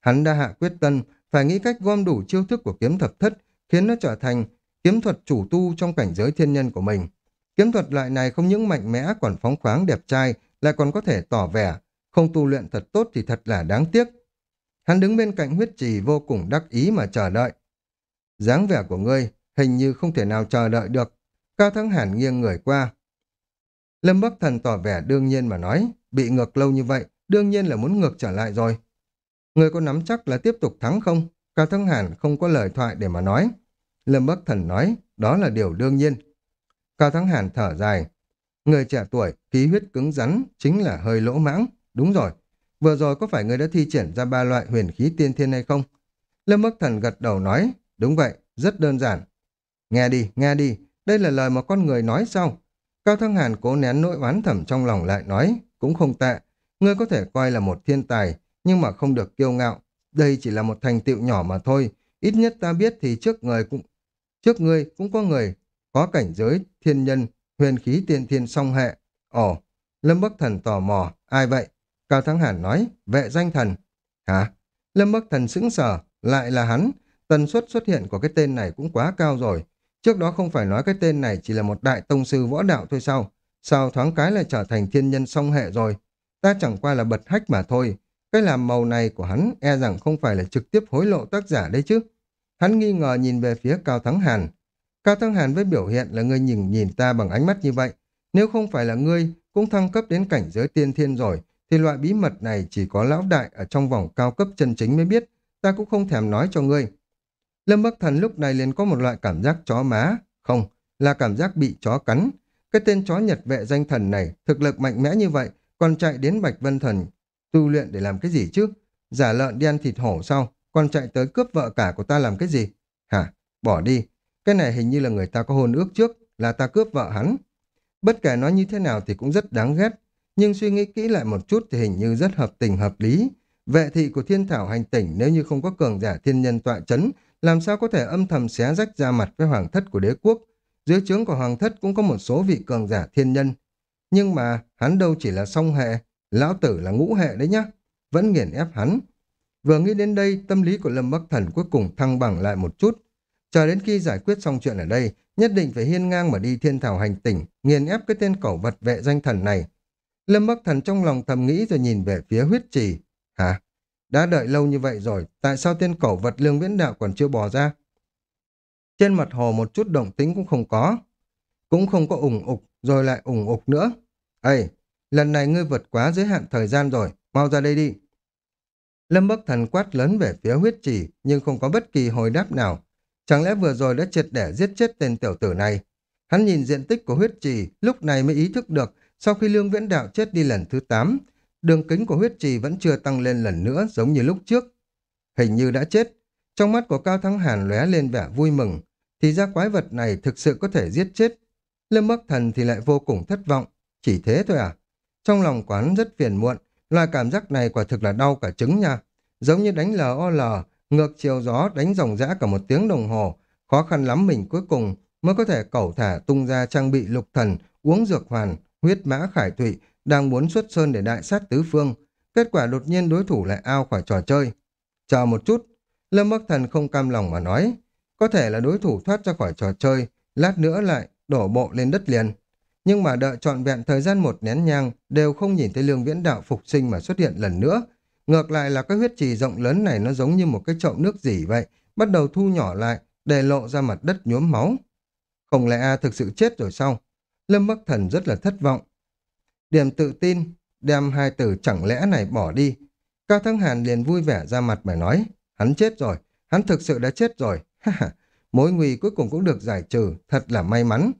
Hắn đã hạ quyết tâm phải nghĩ cách gom đủ chiêu thức của kiếm thập thất, khiến nó trở thành kiếm thuật chủ tu trong cảnh giới thiên nhân của mình. Kiếm thuật loại này không những mạnh mẽ còn phóng khoáng đẹp trai, lại còn có thể tỏ vẻ, không tu luyện thật tốt thì thật là đáng tiếc. Hắn đứng bên cạnh huyết trì vô cùng đắc ý mà chờ đợi. dáng vẻ của ngươi hình như không thể nào chờ đợi được. Cao Thắng Hàn nghiêng người qua. Lâm Bắc Thần tỏ vẻ đương nhiên mà nói, bị ngược lâu như vậy, đương nhiên là muốn ngược trở lại rồi. Người có nắm chắc là tiếp tục thắng không? Cao Thắng Hàn không có lời thoại để mà nói. Lâm Bắc Thần nói, đó là điều đương nhiên. Cao Thắng Hàn thở dài. Người trẻ tuổi, khí huyết cứng rắn, chính là hơi lỗ mãng. Đúng rồi, vừa rồi có phải người đã thi triển ra ba loại huyền khí tiên thiên hay không? Lâm Bắc Thần gật đầu nói, đúng vậy, rất đơn giản. Nghe đi, nghe đi, đây là lời mà con người nói sao? Cao Thăng Hàn cố nén nỗi oán thầm trong lòng lại nói, cũng không tệ, ngươi có thể coi là một thiên tài, nhưng mà không được kiêu ngạo. Đây chỉ là một thành tựu nhỏ mà thôi, ít nhất ta biết thì trước người cũng trước ngươi cũng có người có cảnh giới thiên nhân, huyền khí tiên thiên song hệ. Ồ, Lâm Bắc Thần tò mò, ai vậy? Cao Thắng Hàn nói, vệ danh thần. Hả? Lâm Bắc Thần sững sờ, lại là hắn. Tần suất xuất hiện của cái tên này cũng quá cao rồi. Trước đó không phải nói cái tên này chỉ là một đại tông sư võ đạo thôi sao? Sao thoáng cái lại trở thành thiên nhân song hệ rồi? Ta chẳng qua là bật hách mà thôi. Cái làm màu này của hắn e rằng không phải là trực tiếp hối lộ tác giả đấy chứ. Hắn nghi ngờ nhìn về phía Cao Thắng Hàn. Cao Thắng Hàn với biểu hiện là ngươi nhìn nhìn ta bằng ánh mắt như vậy. Nếu không phải là ngươi cũng thăng cấp đến cảnh giới tiên thiên rồi, thì loại bí mật này chỉ có lão đại ở trong vòng cao cấp chân chính mới biết. Ta cũng không thèm nói cho ngươi. Lâm Bắc Thần lúc này liền có một loại cảm giác chó má. Không, là cảm giác bị chó cắn. Cái tên chó nhật vệ danh thần này, thực lực mạnh mẽ như vậy, còn chạy đến Bạch Vân Thần tu luyện để làm cái gì chứ? Giả lợn đi ăn thịt hổ sao? Còn chạy tới cướp vợ cả của ta làm cái gì? Hả? Bỏ đi. Cái này hình như là người ta có hôn ước trước, là ta cướp vợ hắn. Bất kể nói như thế nào thì cũng rất đáng ghét. Nhưng suy nghĩ kỹ lại một chút thì hình như rất hợp tình hợp lý. Vệ thị của thiên thảo hành tỉnh nếu như không có cường giả thiên nhân tọa chấn làm sao có thể âm thầm xé rách ra mặt với hoàng thất của đế quốc. Dưới trướng của hoàng thất cũng có một số vị cường giả thiên nhân. Nhưng mà hắn đâu chỉ là song hệ, lão tử là ngũ hệ đấy nhá. Vẫn nghiền ép hắn. Vừa nghĩ đến đây, tâm lý của Lâm Bắc Thần cuối cùng thăng bằng lại một chút. Chờ đến khi giải quyết xong chuyện ở đây, nhất định phải hiên ngang mà đi thiên thảo hành tỉnh, nghiền ép cái tên cẩu vật vệ danh thần này. Lâm Bắc Thần trong lòng thầm nghĩ rồi nhìn về phía huyết trì. Hả? Đã đợi lâu như vậy rồi, tại sao tên cẩu vật lương viễn đạo còn chưa bò ra? Trên mặt hồ một chút động tính cũng không có. Cũng không có ủng ục, rồi lại ủng ục nữa. Ây, lần này ngươi vượt quá giới hạn thời gian rồi, mau ra đây đi. Lâm Bắc Thần quát lớn về phía huyết trì, nhưng không có bất kỳ hồi đáp nào. Chẳng lẽ vừa rồi đã triệt để giết chết tên tiểu tử này? Hắn nhìn diện tích của huyết trì, lúc này mới ý thức được, sau khi Lương Viễn Đạo chết đi lần thứ 8, đường kính của huyết trì vẫn chưa tăng lên lần nữa giống như lúc trước. Hình như đã chết. Trong mắt của Cao Thắng Hàn lóe lên vẻ vui mừng, thì ra quái vật này thực sự có thể giết chết. Lâm Bắc Thần thì lại vô cùng thất vọng, chỉ thế thôi à? Trong lòng quán rất phiền muộn, loại cảm giác này quả thực là đau cả trứng nha. Giống như đánh LOL, ngược chiều gió đánh dòng dã cả một tiếng đồng hồ, khó khăn lắm mình cuối cùng mới có thể cẩu thả tung ra trang bị lục thần, uống dược hoàn, huyết mã khải thụy, đang muốn xuất sơn để đại sát tứ phương. Kết quả đột nhiên đối thủ lại ao khỏi trò chơi. Chờ một chút, Lâm Bắc Thần không cam lòng mà nói, có thể là đối thủ thoát ra khỏi trò chơi, lát nữa lại đổ bộ lên đất liền. Nhưng mà đợi trọn vẹn thời gian một nén nhang đều không nhìn thấy lương viễn đạo phục sinh mà xuất hiện lần nữa. Ngược lại là cái huyết trì rộng lớn này nó giống như một cái chậu nước dỉ vậy, bắt đầu thu nhỏ lại, để lộ ra mặt đất nhuốm máu. Không lẽ A thực sự chết rồi sao? Lâm Bắc Thần rất là thất vọng. Điểm tự tin, đem hai từ chẳng lẽ này bỏ đi. Cao Thắng Hàn liền vui vẻ ra mặt mà nói, hắn chết rồi, hắn thực sự đã chết rồi. Mối nguy cuối cùng cũng được giải trừ, thật là may mắn.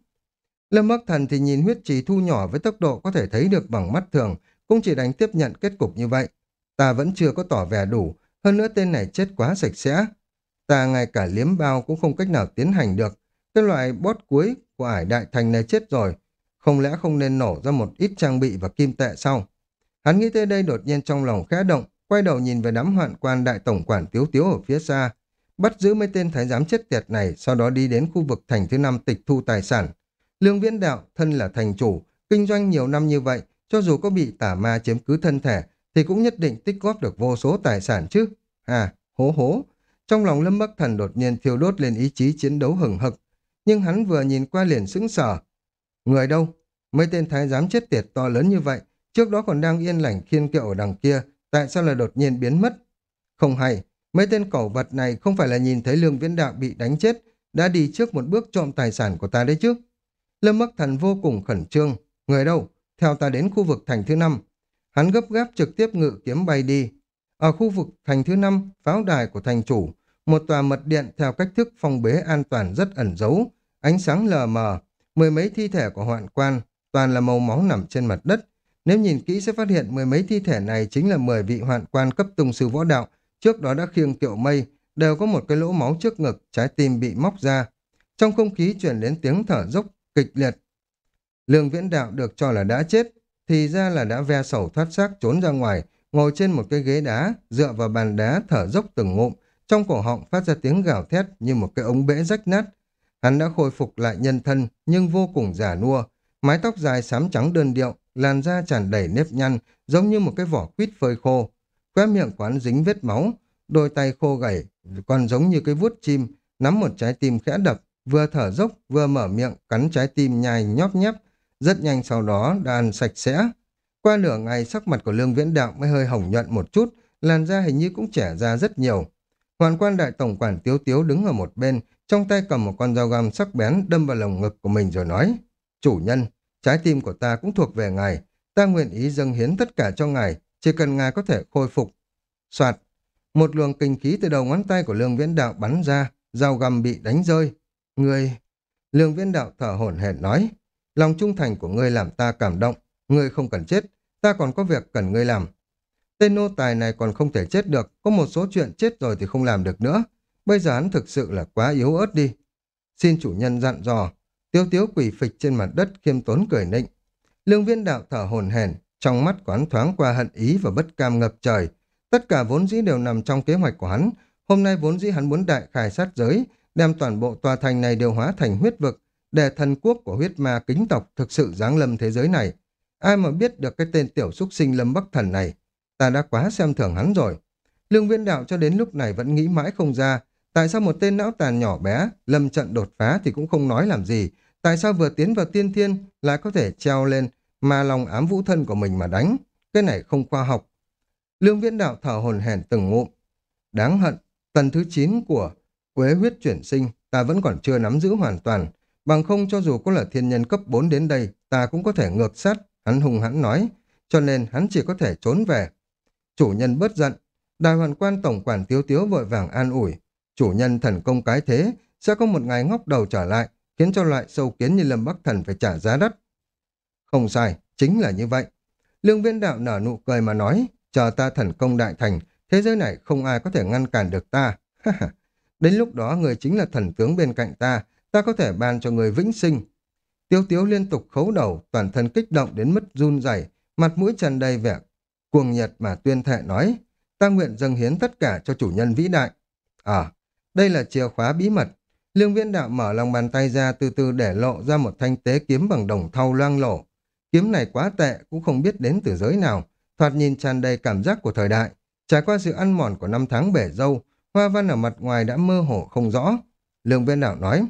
Lâm Bắc Thần thì nhìn huyết trì thu nhỏ với tốc độ có thể thấy được bằng mắt thường, cũng chỉ đánh tiếp nhận kết cục như vậy. Ta vẫn chưa có tỏ vẻ đủ, hơn nữa tên này chết quá sạch sẽ. Ta ngay cả liếm bao cũng không cách nào tiến hành được. Cái loại bót cuối của ải đại thành này chết rồi. Không lẽ không nên nổ ra một ít trang bị và kim tệ sau? Hắn nghĩ tới đây đột nhiên trong lòng khẽ động, quay đầu nhìn về đám hoạn quan đại tổng quản tiếu tiếu ở phía xa. Bắt giữ mấy tên thái giám chết tiệt này, sau đó đi đến khu vực thành thứ năm tịch thu tài sản. Lương Viễn Đạo, thân là thành chủ, kinh doanh nhiều năm như vậy, cho dù có bị tả ma chiếm cứ thân thể, thì cũng nhất định tích góp được vô số tài sản chứ. À, hố hố. Trong lòng Lâm Bắc Thần đột nhiên thiêu đốt lên ý chí chiến đấu hừng hực. Nhưng hắn vừa nhìn qua liền sững sờ. Người đâu? Mấy tên thái giám chết tiệt to lớn như vậy, trước đó còn đang yên lành khiên kiệu ở đằng kia, tại sao lại đột nhiên biến mất? Không hay, mấy tên cẩu vật này không phải là nhìn thấy lương viễn đạo bị đánh chết, đã đi trước một bước trộm tài sản của ta đấy chứ. Lâm Bắc Thần vô cùng khẩn trương. Người đâu? Theo ta đến khu vực thành thứ năm. Hắn gấp gáp trực tiếp ngự kiếm bay đi. Ở khu vực thành thứ năm, pháo đài của thành chủ, một tòa mật điện theo cách thức phong bế an toàn rất ẩn giấu, ánh sáng lờ mờ, mười mấy thi thể của hoạn quan, toàn là màu máu nằm trên mặt đất. Nếu nhìn kỹ sẽ phát hiện mười mấy thi thể này chính là mười vị hoạn quan cấp tung sư võ đạo, trước đó đã khiêng kiệu mây, đều có một cái lỗ máu trước ngực, trái tim bị móc ra. Trong không khí chuyển đến tiếng thở dốc kịch liệt. Lương viễn đạo được cho là đã chết, thì ra là đã ve sầu thoát xác trốn ra ngoài, ngồi trên một cái ghế đá, dựa vào bàn đá thở dốc từng ngụm, trong cổ họng phát ra tiếng gào thét như một cái ống bể rách nát. Hắn đã khôi phục lại nhân thân, nhưng vô cùng giả nua, mái tóc dài xám trắng đơn điệu, làn da tràn đầy nếp nhăn, giống như một cái vỏ quýt phơi khô. Khóe miệng quán dính vết máu, đôi tay khô gầy, còn giống như cái vuốt chim, nắm một trái tim khẽ đập, vừa thở dốc, vừa mở miệng, cắn trái tim nhai nhóp nhép. Rất nhanh sau đó đã ăn sạch sẽ. Qua nửa ngày sắc mặt của Lương Viễn Đạo mới hơi hồng nhuận một chút, làn da hình như cũng trẻ ra rất nhiều. Hoàn quan đại tổng quản Tiếu Tiếu đứng ở một bên, trong tay cầm một con dao găm sắc bén đâm vào lồng ngực của mình rồi nói, chủ nhân, trái tim của ta cũng thuộc về ngài, ta nguyện ý dâng hiến tất cả cho ngài, chỉ cần ngài có thể khôi phục. Soạt, một luồng kinh khí từ đầu ngón tay của Lương Viễn Đạo bắn ra, dao găm bị đánh rơi. Người... Lương viên Đạo thở hổn hển nói, lòng trung thành của ngươi làm ta cảm động, ngươi không cần chết, ta còn có việc cần ngươi làm. Tên nô tài này còn không thể chết được, có một số chuyện chết rồi thì không làm được nữa. Bây giờ hắn thực sự là quá yếu ớt đi. Xin chủ nhân dặn dò, tiêu tiếu quỷ phịch trên mặt đất khiêm tốn cười nịnh. Lương viên đạo thở hồn hển, trong mắt quán thoáng qua hận ý và bất cam ngập trời. Tất cả vốn dĩ đều nằm trong kế hoạch của hắn. Hôm nay vốn dĩ hắn muốn đại khai sát giới, đem toàn bộ tòa thành này đều hóa thành huyết vực, để thần quốc của huyết ma kính tộc thực sự giáng lâm thế giới này. Ai mà biết được cái tên tiểu xúc sinh lâm bắc thần này, ta đã quá xem thường hắn rồi. Lương viên đạo cho đến lúc này vẫn nghĩ mãi không ra, tại sao một tên não tàn nhỏ bé, lâm trận đột phá thì cũng không nói làm gì, tại sao vừa tiến vào tiên thiên lại có thể treo lên mà lòng ám vũ thân của mình mà đánh, cái này không khoa học. Lương viên đạo thở hồn hển từng ngụm. Đáng hận, tầng thứ 9 của Quế huyết chuyển sinh ta vẫn còn chưa nắm giữ hoàn toàn, bằng không cho dù có là thiên nhân cấp 4 đến đây, ta cũng có thể ngược sát, hắn hùng hãn nói, cho nên hắn chỉ có thể trốn về. Chủ nhân bớt giận, đại hoàn quan tổng quản tiếu tiếu vội vàng an ủi. Chủ nhân thần công cái thế, sẽ có một ngày ngóc đầu trở lại, khiến cho loại sâu kiến như Lâm Bắc Thần phải trả giá đắt. Không sai, chính là như vậy. Lương viên đạo nở nụ cười mà nói, chờ ta thần công đại thành, thế giới này không ai có thể ngăn cản được ta. Đến lúc đó người chính là thần tướng bên cạnh ta, ta có thể ban cho người vĩnh sinh. Tiêu tiếu liên tục khấu đầu, toàn thân kích động đến mức run rẩy, mặt mũi tràn đầy vẻ cuồng nhiệt mà tuyên thệ nói, ta nguyện dâng hiến tất cả cho chủ nhân vĩ đại. À, đây là chìa khóa bí mật. Lương viễn đạo mở lòng bàn tay ra từ từ để lộ ra một thanh tế kiếm bằng đồng thau loang lổ. Kiếm này quá tệ, cũng không biết đến từ giới nào, thoạt nhìn tràn đầy cảm giác của thời đại. Trải qua sự ăn mòn của năm tháng bể dâu, hoa văn ở mặt ngoài đã mơ hồ không rõ. Lương viên đảo nói,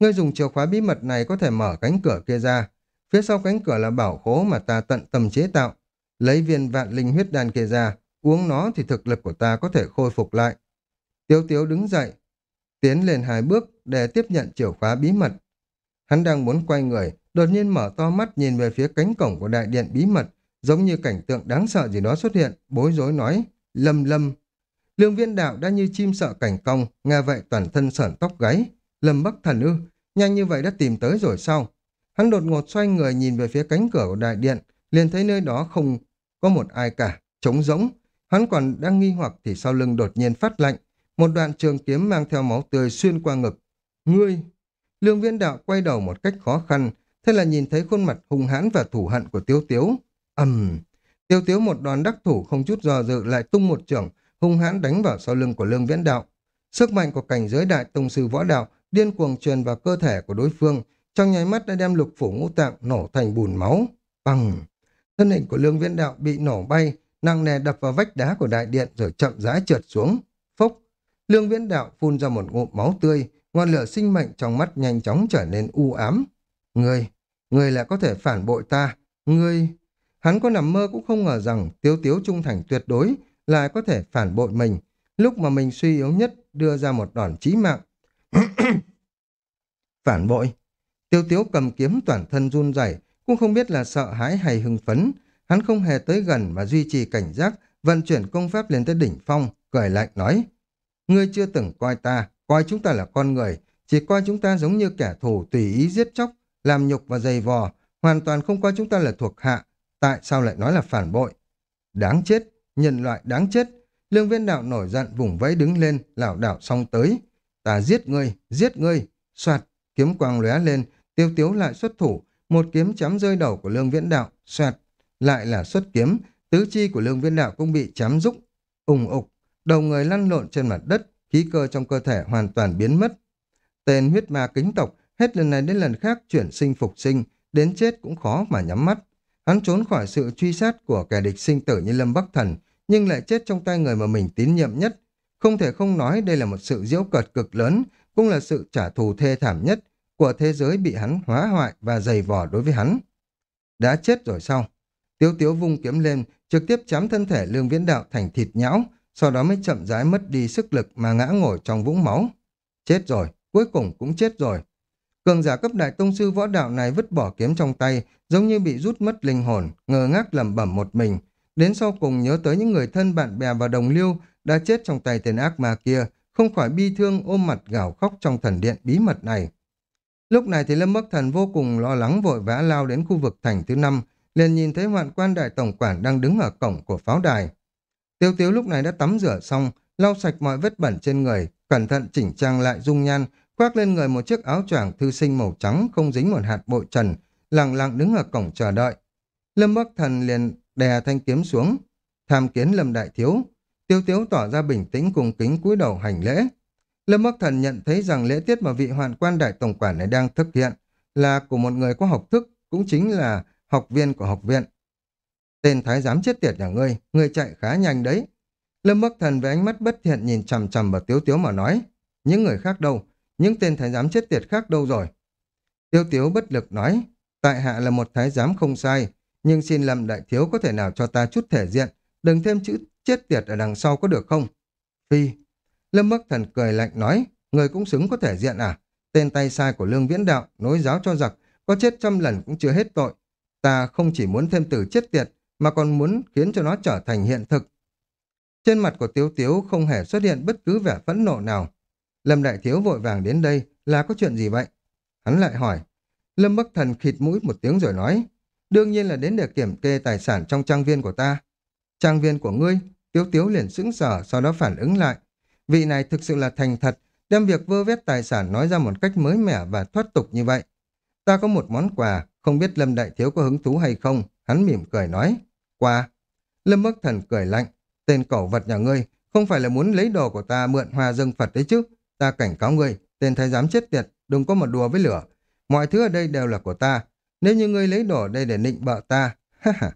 ngươi dùng chìa khóa bí mật này có thể mở cánh cửa kia ra. Phía sau cánh cửa là bảo khố mà ta tận tâm chế tạo. Lấy viên vạn linh huyết đan kia ra, uống nó thì thực lực của ta có thể khôi phục lại. Tiếu tiếu đứng dậy, tiến lên hai bước để tiếp nhận chìa khóa bí mật. Hắn đang muốn quay người, đột nhiên mở to mắt nhìn về phía cánh cổng của đại điện bí mật, giống như cảnh tượng đáng sợ gì đó xuất hiện, bối rối nói, lâm lâm. Lương viên đạo đã như chim sợ cảnh cong, nghe vậy toàn thân sởn tóc gáy. Lâm bắc thần ư, nhanh như vậy đã tìm tới rồi sao? Hắn đột ngột xoay người nhìn về phía cánh cửa của đại điện, liền thấy nơi đó không có một ai cả, trống rỗng. Hắn còn đang nghi hoặc thì sau lưng đột nhiên phát lạnh, một đoạn trường kiếm mang theo máu tươi xuyên qua ngực. Ngươi! Lương viên đạo quay đầu một cách khó khăn, thế là nhìn thấy khuôn mặt hung hãn và thủ hận của tiêu tiếu. ầm Tiêu tiếu một đòn đắc thủ không chút do dự lại tung một trưởng, hung hãn đánh vào sau lưng của lương viễn đạo. Sức mạnh của cảnh giới đại tông sư võ đạo điên cuồng truyền vào cơ thể của đối phương, trong nháy mắt đã đem lục phủ ngũ tạng nổ thành bùn máu. Bằng! Thân hình của lương viễn đạo bị nổ bay, nặng nề đập vào vách đá của đại điện rồi chậm rãi trượt xuống. Phốc! Lương viễn đạo phun ra một ngụm máu tươi, ngọn lửa sinh mệnh trong mắt nhanh chóng trở nên u ám. Ngươi! Ngươi lại có thể phản bội ta! Ngươi! Hắn có nằm mơ cũng không ngờ rằng tiếu tiếu trung thành tuyệt đối lại có thể phản bội mình. Lúc mà mình suy yếu nhất đưa ra một đòn chí mạng. Phản bội. Tiêu tiếu cầm kiếm toàn thân run rẩy cũng không biết là sợ hãi hay hưng phấn. Hắn không hề tới gần mà duy trì cảnh giác, vận chuyển công pháp lên tới đỉnh phong, cười lạnh nói. Ngươi chưa từng coi ta, coi chúng ta là con người, chỉ coi chúng ta giống như kẻ thù tùy ý giết chóc, làm nhục và dày vò, hoàn toàn không coi chúng ta là thuộc hạ. Tại sao lại nói là phản bội? Đáng chết, nhân loại đáng chết. Lương viên đạo nổi giận vùng vẫy đứng lên, lảo đảo xong tới. Ta giết ngươi, giết ngươi. Soạt, kiếm quang lóe lên, tiêu tiếu lại xuất thủ, một kiếm chém rơi đầu của lương viễn đạo, soạt, lại là xuất kiếm, tứ chi của lương viễn đạo cũng bị chém rúc, ùng ục, đầu người lăn lộn trên mặt đất, khí cơ trong cơ thể hoàn toàn biến mất. Tên huyết ma kính tộc hết lần này đến lần khác chuyển sinh phục sinh, đến chết cũng khó mà nhắm mắt. Hắn trốn khỏi sự truy sát của kẻ địch sinh tử như Lâm Bắc Thần, nhưng lại chết trong tay người mà mình tín nhiệm nhất. Không thể không nói đây là một sự diễu cợt cực lớn, cũng là sự trả thù thê thảm nhất của thế giới bị hắn hóa hoại và dày vò đối với hắn. Đã chết rồi sao? Tiếu tiếu vung kiếm lên, trực tiếp chém thân thể lương viễn đạo thành thịt nhão, sau đó mới chậm rãi mất đi sức lực mà ngã ngồi trong vũng máu. Chết rồi, cuối cùng cũng chết rồi. Cường giả cấp đại tông sư võ đạo này vứt bỏ kiếm trong tay, giống như bị rút mất linh hồn, ngơ ngác lẩm bẩm một mình. Đến sau cùng nhớ tới những người thân bạn bè và đồng liêu đã chết trong tay tên ác ma kia, không khỏi bi thương ôm mặt gào khóc trong thần điện bí mật này. Lúc này thì Lâm Bắc Thần vô cùng lo lắng vội vã lao đến khu vực thành thứ năm, liền nhìn thấy hoạn quan đại tổng quản đang đứng ở cổng của pháo đài. Tiêu tiếu lúc này đã tắm rửa xong, lau sạch mọi vết bẩn trên người, cẩn thận chỉnh trang lại dung nhan, khoác lên người một chiếc áo choàng thư sinh màu trắng không dính một hạt bội trần, lặng lặng đứng ở cổng chờ đợi. Lâm Bắc Thần liền đè thanh kiếm xuống, tham kiến Lâm Đại Thiếu. Tiêu tiếu tỏ ra bình tĩnh cùng kính cúi đầu hành lễ. Lâm Bắc Thần nhận thấy rằng lễ tiết mà vị hoạn quan đại tổng quản này đang thực hiện là của một người có học thức, cũng chính là học viên của học viện. Tên thái giám chết tiệt nhà ngươi, ngươi chạy khá nhanh đấy. Lâm Bắc Thần với ánh mắt bất thiện nhìn chằm chằm vào Tiếu Tiếu mà nói, những người khác đâu, những tên thái giám chết tiệt khác đâu rồi. tiêu Tiếu bất lực nói, tại hạ là một thái giám không sai, nhưng xin Lâm Đại Thiếu có thể nào cho ta chút thể diện, đừng thêm chữ chết tiệt ở đằng sau có được không? Phi, Lâm Bắc Thần cười lạnh nói, người cũng xứng có thể diện à? Tên tay sai của Lương Viễn Đạo, nối giáo cho giặc, có chết trăm lần cũng chưa hết tội. Ta không chỉ muốn thêm từ chết tiệt, mà còn muốn khiến cho nó trở thành hiện thực. Trên mặt của Tiếu Tiếu không hề xuất hiện bất cứ vẻ phẫn nộ nào. Lâm Đại Thiếu vội vàng đến đây là có chuyện gì vậy? Hắn lại hỏi. Lâm Bắc Thần khịt mũi một tiếng rồi nói. Đương nhiên là đến để kiểm kê tài sản trong trang viên của ta. Trang viên của ngươi, Tiếu Tiếu liền sững sờ sau đó phản ứng lại. Vị này thực sự là thành thật, đem việc vơ vét tài sản nói ra một cách mới mẻ và thoát tục như vậy. Ta có một món quà, không biết Lâm Đại Thiếu có hứng thú hay không? Hắn mỉm cười nói. Quà. Lâm Bắc Thần cười lạnh. Tên cẩu vật nhà ngươi, không phải là muốn lấy đồ của ta mượn hoa dân Phật đấy chứ. Ta cảnh cáo ngươi, tên thái giám chết tiệt, đừng có mà đùa với lửa. Mọi thứ ở đây đều là của ta. Nếu như ngươi lấy đồ ở đây để nịnh bợ ta, ha ha.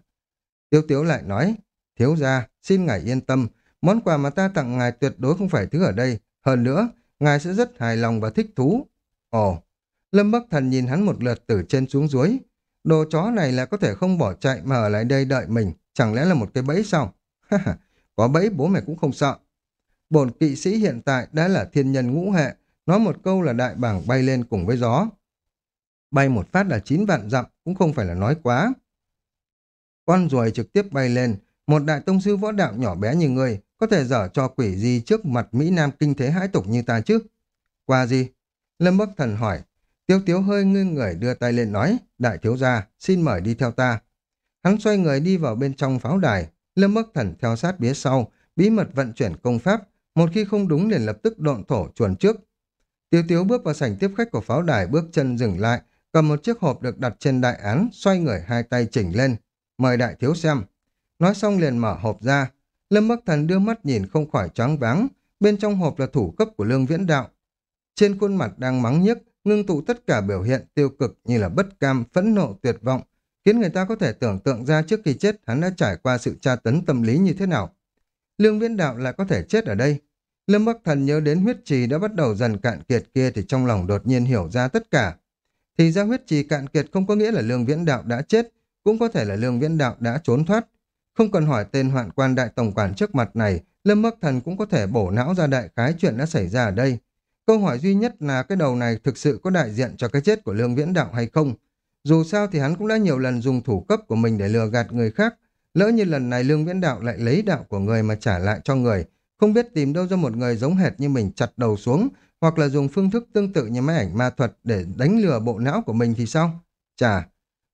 Tiêu Tiếu lại nói, thiếu gia, xin ngài yên tâm, Món quà mà ta tặng ngài tuyệt đối không phải thứ ở đây. Hơn nữa, ngài sẽ rất hài lòng và thích thú. Ồ, Lâm Bắc Thần nhìn hắn một lượt từ trên xuống dưới. Đồ chó này là có thể không bỏ chạy mà ở lại đây đợi mình. Chẳng lẽ là một cái bẫy sao? Ha ha, Có bẫy bố mẹ cũng không sợ. Bổn kỵ sĩ hiện tại đã là thiên nhân ngũ hệ. Nói một câu là đại bảng bay lên cùng với gió. Bay một phát là chín vạn dặm cũng không phải là nói quá. Con ruồi trực tiếp bay lên. Một đại tông sư võ đạo nhỏ bé như ngươi có thể dở cho quỷ gì trước mặt Mỹ Nam kinh thế hãi tục như ta chứ? Qua gì? Lâm Bắc Thần hỏi. Tiêu Tiếu hơi ngưng người đưa tay lên nói, đại thiếu gia, xin mời đi theo ta. Hắn xoay người đi vào bên trong pháo đài, Lâm Bắc Thần theo sát phía sau, bí mật vận chuyển công pháp, một khi không đúng liền lập tức độn thổ chuồn trước. Tiêu Tiếu bước vào sảnh tiếp khách của pháo đài bước chân dừng lại, cầm một chiếc hộp được đặt trên đại án, xoay người hai tay chỉnh lên. Mời đại thiếu xem. Nói xong liền mở hộp ra, Lâm Bắc Thần đưa mắt nhìn không khỏi choáng váng, bên trong hộp là thủ cấp của Lương Viễn Đạo. Trên khuôn mặt đang mắng nhức, ngưng tụ tất cả biểu hiện tiêu cực như là bất cam, phẫn nộ, tuyệt vọng, khiến người ta có thể tưởng tượng ra trước khi chết hắn đã trải qua sự tra tấn tâm lý như thế nào. Lương Viễn Đạo lại có thể chết ở đây. Lâm Bắc Thần nhớ đến huyết trì đã bắt đầu dần cạn kiệt kia thì trong lòng đột nhiên hiểu ra tất cả. Thì ra huyết trì cạn kiệt không có nghĩa là Lương Viễn Đạo đã chết, cũng có thể là Lương Viễn Đạo đã trốn thoát, không cần hỏi tên hoạn quan đại tổng quản trước mặt này, Lâm Bắc Thần cũng có thể bổ não ra đại khái chuyện đã xảy ra ở đây. Câu hỏi duy nhất là cái đầu này thực sự có đại diện cho cái chết của Lương Viễn Đạo hay không? Dù sao thì hắn cũng đã nhiều lần dùng thủ cấp của mình để lừa gạt người khác. Lỡ như lần này Lương Viễn Đạo lại lấy đạo của người mà trả lại cho người, không biết tìm đâu ra một người giống hệt như mình chặt đầu xuống, hoặc là dùng phương thức tương tự như máy ảnh ma thuật để đánh lừa bộ não của mình thì sao? Chà,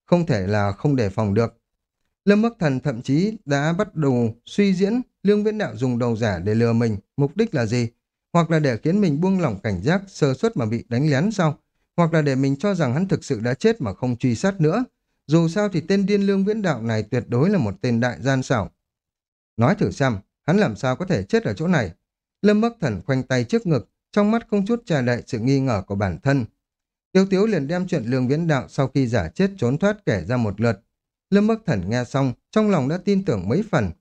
không thể là không đề phòng được. Lâm Bắc Thần thậm chí đã bắt đầu suy diễn Lương Viễn Đạo dùng đầu giả để lừa mình, mục đích là gì? Hoặc là để khiến mình buông lỏng cảnh giác, sơ suất mà bị đánh lén sau, Hoặc là để mình cho rằng hắn thực sự đã chết mà không truy sát nữa. Dù sao thì tên điên Lương Viễn Đạo này tuyệt đối là một tên đại gian xảo. Nói thử xem, hắn làm sao có thể chết ở chỗ này? Lâm Bắc Thần khoanh tay trước ngực, trong mắt không chút trà đậy sự nghi ngờ của bản thân. Tiêu Tiếu liền đem chuyện Lương Viễn Đạo sau khi giả chết trốn thoát kể ra một lượt. Lâm Bắc Thần nghe xong, trong lòng đã tin tưởng mấy phần.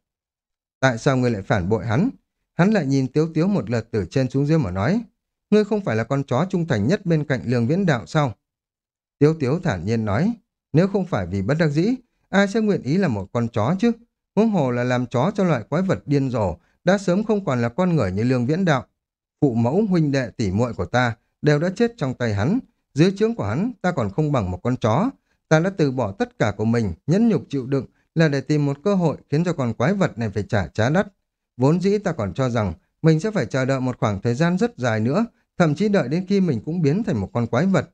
Tại sao ngươi lại phản bội hắn? Hắn lại nhìn Tiếu Tiếu một lượt từ trên xuống dưới mà nói. Ngươi không phải là con chó trung thành nhất bên cạnh Lương Viễn Đạo sao? Tiếu Tiếu thản nhiên nói. Nếu không phải vì bất đắc dĩ, ai sẽ nguyện ý là một con chó chứ? Huống hồ là làm chó cho loại quái vật điên rồ, đã sớm không còn là con người như Lương Viễn Đạo. Phụ mẫu, huynh đệ, tỷ muội của ta đều đã chết trong tay hắn. Dưới trướng của hắn, ta còn không bằng một con chó. Ta đã từ bỏ tất cả của mình, nhẫn nhục chịu đựng, là để tìm một cơ hội khiến cho con quái vật này phải trả giá đắt. Vốn dĩ ta còn cho rằng mình sẽ phải chờ đợi một khoảng thời gian rất dài nữa, thậm chí đợi đến khi mình cũng biến thành một con quái vật.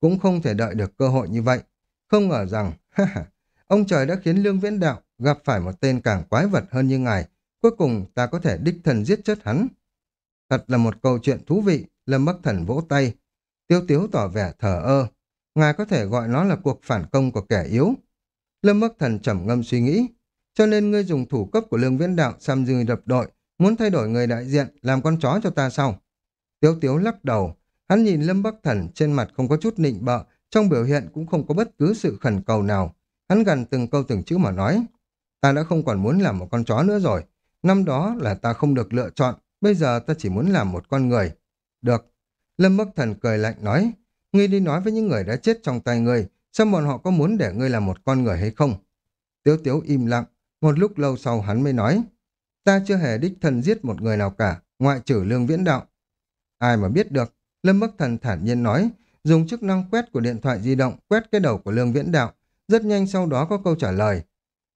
Cũng không thể đợi được cơ hội như vậy. Không ngờ rằng, ông trời đã khiến Lương Viễn Đạo gặp phải một tên càng quái vật hơn như ngài. Cuối cùng ta có thể đích thần giết chết hắn. Thật là một câu chuyện thú vị, Lâm Bắc Thần vỗ tay. Tiêu Tiếu tỏ vẻ thờ ơ. Ngài có thể gọi nó là cuộc phản công của kẻ yếu. Lâm Bắc Thần trầm ngâm suy nghĩ. Cho nên ngươi dùng thủ cấp của lương viễn đạo xăm dư đập đội, muốn thay đổi người đại diện, làm con chó cho ta sau Tiếu Tiếu lắc đầu. Hắn nhìn Lâm Bắc Thần trên mặt không có chút nịnh bợ, trong biểu hiện cũng không có bất cứ sự khẩn cầu nào. Hắn gần từng câu từng chữ mà nói. Ta đã không còn muốn làm một con chó nữa rồi. Năm đó là ta không được lựa chọn, bây giờ ta chỉ muốn làm một con người. Được. Lâm Bắc Thần cười lạnh nói. Ngươi đi nói với những người đã chết trong tay ngươi, Xem bọn họ có muốn để ngươi làm một con người hay không? Tiếu tiếu im lặng, một lúc lâu sau hắn mới nói, ta chưa hề đích thân giết một người nào cả, ngoại trừ lương viễn đạo. Ai mà biết được, Lâm Bắc Thần thản nhiên nói, dùng chức năng quét của điện thoại di động quét cái đầu của lương viễn đạo, rất nhanh sau đó có câu trả lời.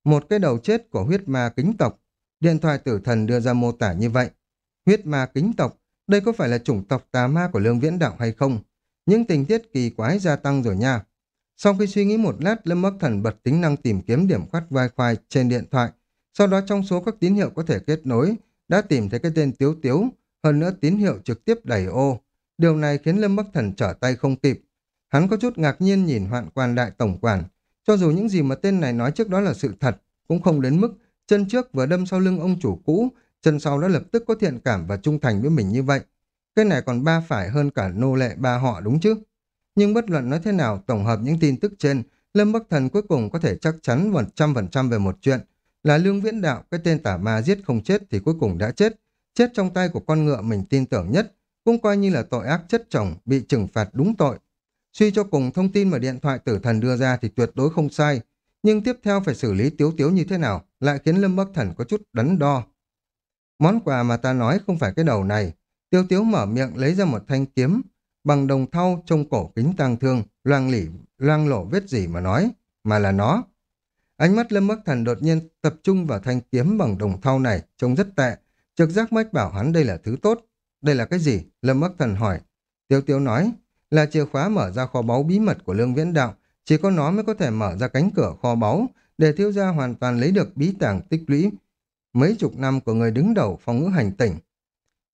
Một cái đầu chết của huyết ma kính tộc. Điện thoại tử thần đưa ra mô tả như vậy. Huyết ma kính tộc, đây có phải là chủng tộc tà ma của lương viễn đạo hay không? Những tình tiết kỳ quái gia tăng rồi nha. Sau khi suy nghĩ một lát, Lâm Bắc Thần bật tính năng tìm kiếm điểm khoát wifi trên điện thoại. Sau đó trong số các tín hiệu có thể kết nối, đã tìm thấy cái tên Tiếu Tiếu, hơn nữa tín hiệu trực tiếp đẩy ô. Điều này khiến Lâm Bắc Thần trở tay không kịp. Hắn có chút ngạc nhiên nhìn hoạn quan đại tổng quản. Cho dù những gì mà tên này nói trước đó là sự thật, cũng không đến mức chân trước vừa đâm sau lưng ông chủ cũ, chân sau đã lập tức có thiện cảm và trung thành với mình như vậy. Cái này còn ba phải hơn cả nô lệ ba họ đúng chứ? Nhưng bất luận nói thế nào, tổng hợp những tin tức trên, Lâm Bắc Thần cuối cùng có thể chắc chắn 100% về một chuyện, là Lương Viễn Đạo, cái tên tả ma giết không chết thì cuối cùng đã chết. Chết trong tay của con ngựa mình tin tưởng nhất, cũng coi như là tội ác chất chồng, bị trừng phạt đúng tội. Suy cho cùng thông tin mà điện thoại tử thần đưa ra thì tuyệt đối không sai, nhưng tiếp theo phải xử lý tiếu tiếu như thế nào lại khiến Lâm Bắc Thần có chút đắn đo. Món quà mà ta nói không phải cái đầu này. Tiêu tiếu mở miệng lấy ra một thanh kiếm, bằng đồng thau trong cổ kính tang thương, loang lỉ, loang lổ vết gì mà nói, mà là nó. Ánh mắt Lâm Bắc Thần đột nhiên tập trung vào thanh kiếm bằng đồng thau này, trông rất tệ. Trực giác mách bảo hắn đây là thứ tốt. Đây là cái gì? Lâm Bắc Thần hỏi. Tiêu Tiêu nói, là chìa khóa mở ra kho báu bí mật của Lương Viễn Đạo. Chỉ có nó mới có thể mở ra cánh cửa kho báu, để thiếu gia hoàn toàn lấy được bí tàng tích lũy mấy chục năm của người đứng đầu phòng ngữ hành tỉnh.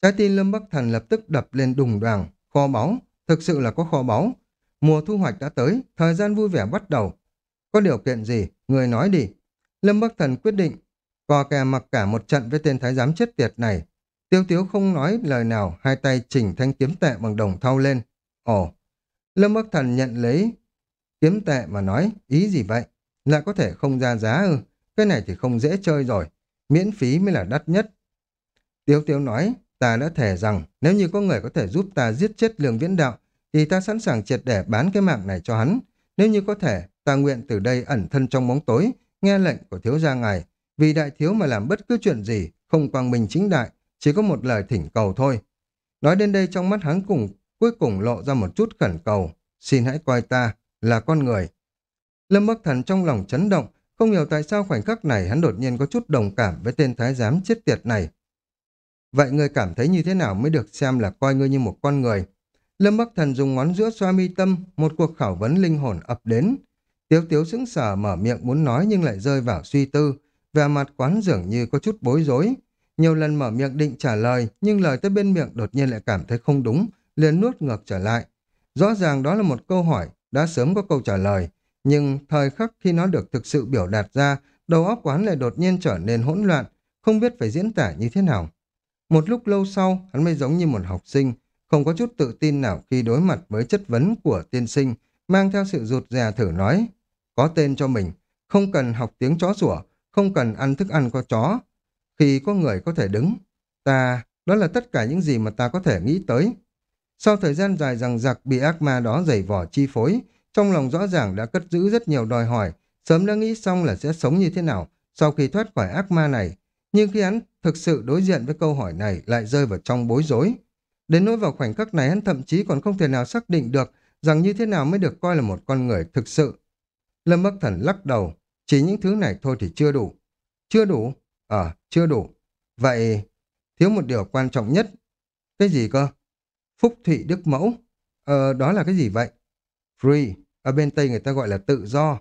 Trái tim Lâm Bắc Thần lập tức đập lên đùng đoàn, Kho báu, thực sự là có kho báu. Mùa thu hoạch đã tới, thời gian vui vẻ bắt đầu. Có điều kiện gì, người nói đi. Lâm Bắc Thần quyết định, cò kè mặc cả một trận với tên thái giám chết tiệt này. Tiêu tiếu không nói lời nào, hai tay chỉnh thanh kiếm tệ bằng đồng thau lên. Ồ, Lâm Bắc Thần nhận lấy kiếm tệ mà nói, ý gì vậy? Lại có thể không ra giá ư? Cái này thì không dễ chơi rồi, miễn phí mới là đắt nhất. Tiếu tiếu nói, Ta đã thề rằng nếu như có người có thể giúp ta giết chết lương viễn đạo thì ta sẵn sàng triệt để bán cái mạng này cho hắn. Nếu như có thể, ta nguyện từ đây ẩn thân trong bóng tối, nghe lệnh của thiếu gia ngài. Vì đại thiếu mà làm bất cứ chuyện gì, không quang minh chính đại, chỉ có một lời thỉnh cầu thôi. Nói đến đây trong mắt hắn cùng cuối cùng lộ ra một chút khẩn cầu. Xin hãy coi ta là con người. Lâm Bắc Thần trong lòng chấn động, không hiểu tại sao khoảnh khắc này hắn đột nhiên có chút đồng cảm với tên thái giám chết tiệt này. Vậy người cảm thấy như thế nào mới được xem là coi ngươi như một con người? Lâm Bắc Thần dùng ngón giữa xoa mi tâm, một cuộc khảo vấn linh hồn ập đến. Tiếu tiếu sững sờ mở miệng muốn nói nhưng lại rơi vào suy tư. Vẻ mặt quán dường như có chút bối rối. Nhiều lần mở miệng định trả lời, nhưng lời tới bên miệng đột nhiên lại cảm thấy không đúng, liền nuốt ngược trở lại. Rõ ràng đó là một câu hỏi, đã sớm có câu trả lời, nhưng thời khắc khi nó được thực sự biểu đạt ra, đầu óc quán lại đột nhiên trở nên hỗn loạn, không biết phải diễn tả như thế nào. Một lúc lâu sau, hắn mới giống như một học sinh, không có chút tự tin nào khi đối mặt với chất vấn của tiên sinh, mang theo sự rụt rè thử nói, có tên cho mình, không cần học tiếng chó sủa, không cần ăn thức ăn có chó. Khi có người có thể đứng, ta, đó là tất cả những gì mà ta có thể nghĩ tới. Sau thời gian dài rằng giặc bị ác ma đó giày vỏ chi phối, trong lòng rõ ràng đã cất giữ rất nhiều đòi hỏi, sớm đã nghĩ xong là sẽ sống như thế nào sau khi thoát khỏi ác ma này. Nhưng khi hắn thực sự đối diện với câu hỏi này lại rơi vào trong bối rối. Đến nỗi vào khoảnh khắc này hắn thậm chí còn không thể nào xác định được rằng như thế nào mới được coi là một con người thực sự. Lâm Bắc Thần lắc đầu, chỉ những thứ này thôi thì chưa đủ. Chưa đủ? Ờ, chưa đủ. Vậy, thiếu một điều quan trọng nhất. Cái gì cơ? Phúc Thụy Đức Mẫu. Ờ, đó là cái gì vậy? Free, ở bên Tây người ta gọi là tự do.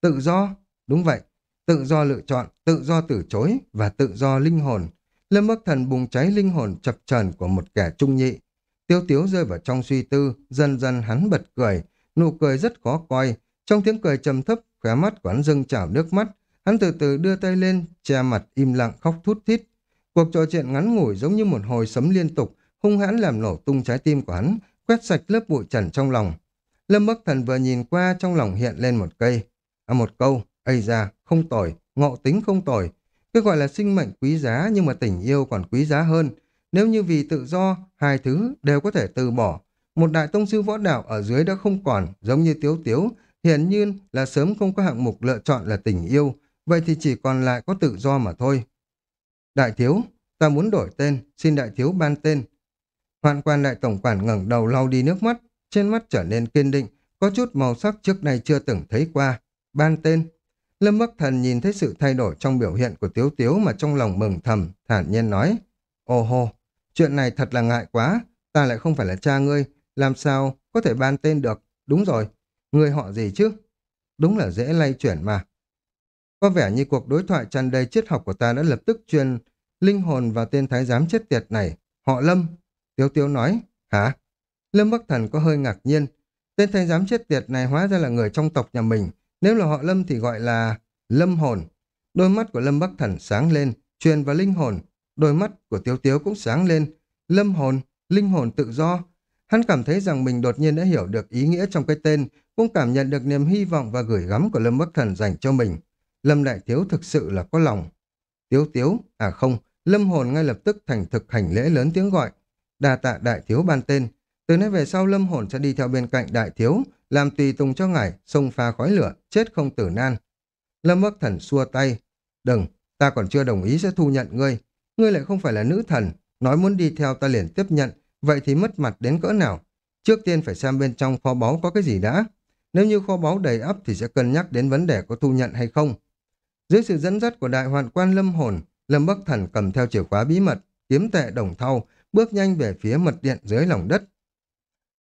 Tự do? Đúng vậy. Tự do lựa chọn, tự do từ chối và tự do linh hồn. Lâm Bắc Thần bùng cháy linh hồn chập trần của một kẻ trung nhị. Tiêu tiếu rơi vào trong suy tư, dần dần hắn bật cười. Nụ cười rất khó coi. Trong tiếng cười trầm thấp, khóe mắt của hắn dâng trào nước mắt. Hắn từ từ đưa tay lên, che mặt im lặng khóc thút thít. Cuộc trò chuyện ngắn ngủi giống như một hồi sấm liên tục, hung hãn làm nổ tung trái tim của hắn, quét sạch lớp bụi trần trong lòng. Lâm Bắc Thần vừa nhìn qua trong lòng hiện lên một cây, à một câu, ây ra, không tồi, ngộ tính không tồi. Cái gọi là sinh mệnh quý giá nhưng mà tình yêu còn quý giá hơn. Nếu như vì tự do, hai thứ đều có thể từ bỏ. Một đại tông sư võ đạo ở dưới đã không còn, giống như tiếu tiếu, hiển nhiên là sớm không có hạng mục lựa chọn là tình yêu, vậy thì chỉ còn lại có tự do mà thôi. Đại thiếu, ta muốn đổi tên, xin đại thiếu ban tên. Hoạn quan đại tổng quản ngẩng đầu lau đi nước mắt, trên mắt trở nên kiên định, có chút màu sắc trước nay chưa từng thấy qua. Ban tên. Lâm Bắc Thần nhìn thấy sự thay đổi trong biểu hiện của Tiếu Tiếu mà trong lòng mừng thầm, thản nhiên nói. Ô hô, chuyện này thật là ngại quá, ta lại không phải là cha ngươi, làm sao có thể ban tên được. Đúng rồi, ngươi họ gì chứ? Đúng là dễ lay chuyển mà. Có vẻ như cuộc đối thoại tràn đầy triết học của ta đã lập tức truyền linh hồn vào tên thái giám chết tiệt này. Họ Lâm. Tiếu Tiếu nói. Hả? Lâm Bắc Thần có hơi ngạc nhiên. Tên thầy giám chết tiệt này hóa ra là người trong tộc nhà mình. Nếu là họ Lâm thì gọi là Lâm Hồn. Đôi mắt của Lâm Bắc Thần sáng lên, truyền vào linh hồn. Đôi mắt của Tiếu Tiếu cũng sáng lên. Lâm Hồn, linh hồn tự do. Hắn cảm thấy rằng mình đột nhiên đã hiểu được ý nghĩa trong cái tên, cũng cảm nhận được niềm hy vọng và gửi gắm của Lâm Bắc Thần dành cho mình. Lâm Đại Thiếu thực sự là có lòng. Tiếu Tiếu, à không, Lâm Hồn ngay lập tức thành thực hành lễ lớn tiếng gọi. Đà tạ Đại Thiếu ban tên, từ nay về sau lâm hồn sẽ đi theo bên cạnh đại thiếu, làm tùy tùng cho ngài, xông pha khói lửa, chết không tử nan. Lâm Bắc Thần xua tay. Đừng, ta còn chưa đồng ý sẽ thu nhận ngươi. Ngươi lại không phải là nữ thần, nói muốn đi theo ta liền tiếp nhận, vậy thì mất mặt đến cỡ nào? Trước tiên phải xem bên trong kho báu có cái gì đã. Nếu như kho báu đầy ắp thì sẽ cân nhắc đến vấn đề có thu nhận hay không. Dưới sự dẫn dắt của đại hoạn quan lâm hồn, Lâm Bắc Thần cầm theo chìa khóa bí mật, kiếm tệ đồng thau, bước nhanh về phía mật điện dưới lòng đất.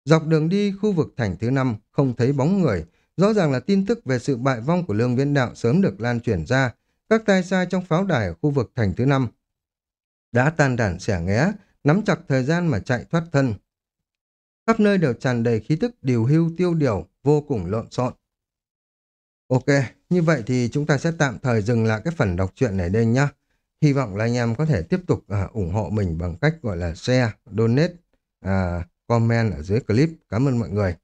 Dọc đường đi khu vực thành thứ năm không thấy bóng người, rõ ràng là tin tức về sự bại vong của lương viễn đạo sớm được lan truyền ra. Các tai sai trong pháo đài ở khu vực thành thứ năm đã tan đàn xẻ nghé, nắm chặt thời gian mà chạy thoát thân. Khắp nơi đều tràn đầy khí tức điều hưu tiêu điều, vô cùng lộn xộn. Ok, như vậy thì chúng ta sẽ tạm thời dừng lại cái phần đọc truyện này đây nhá. Hy vọng là anh em có thể tiếp tục à, ủng hộ mình bằng cách gọi là share, donate, à, comment ở dưới clip. Cảm ơn mọi người.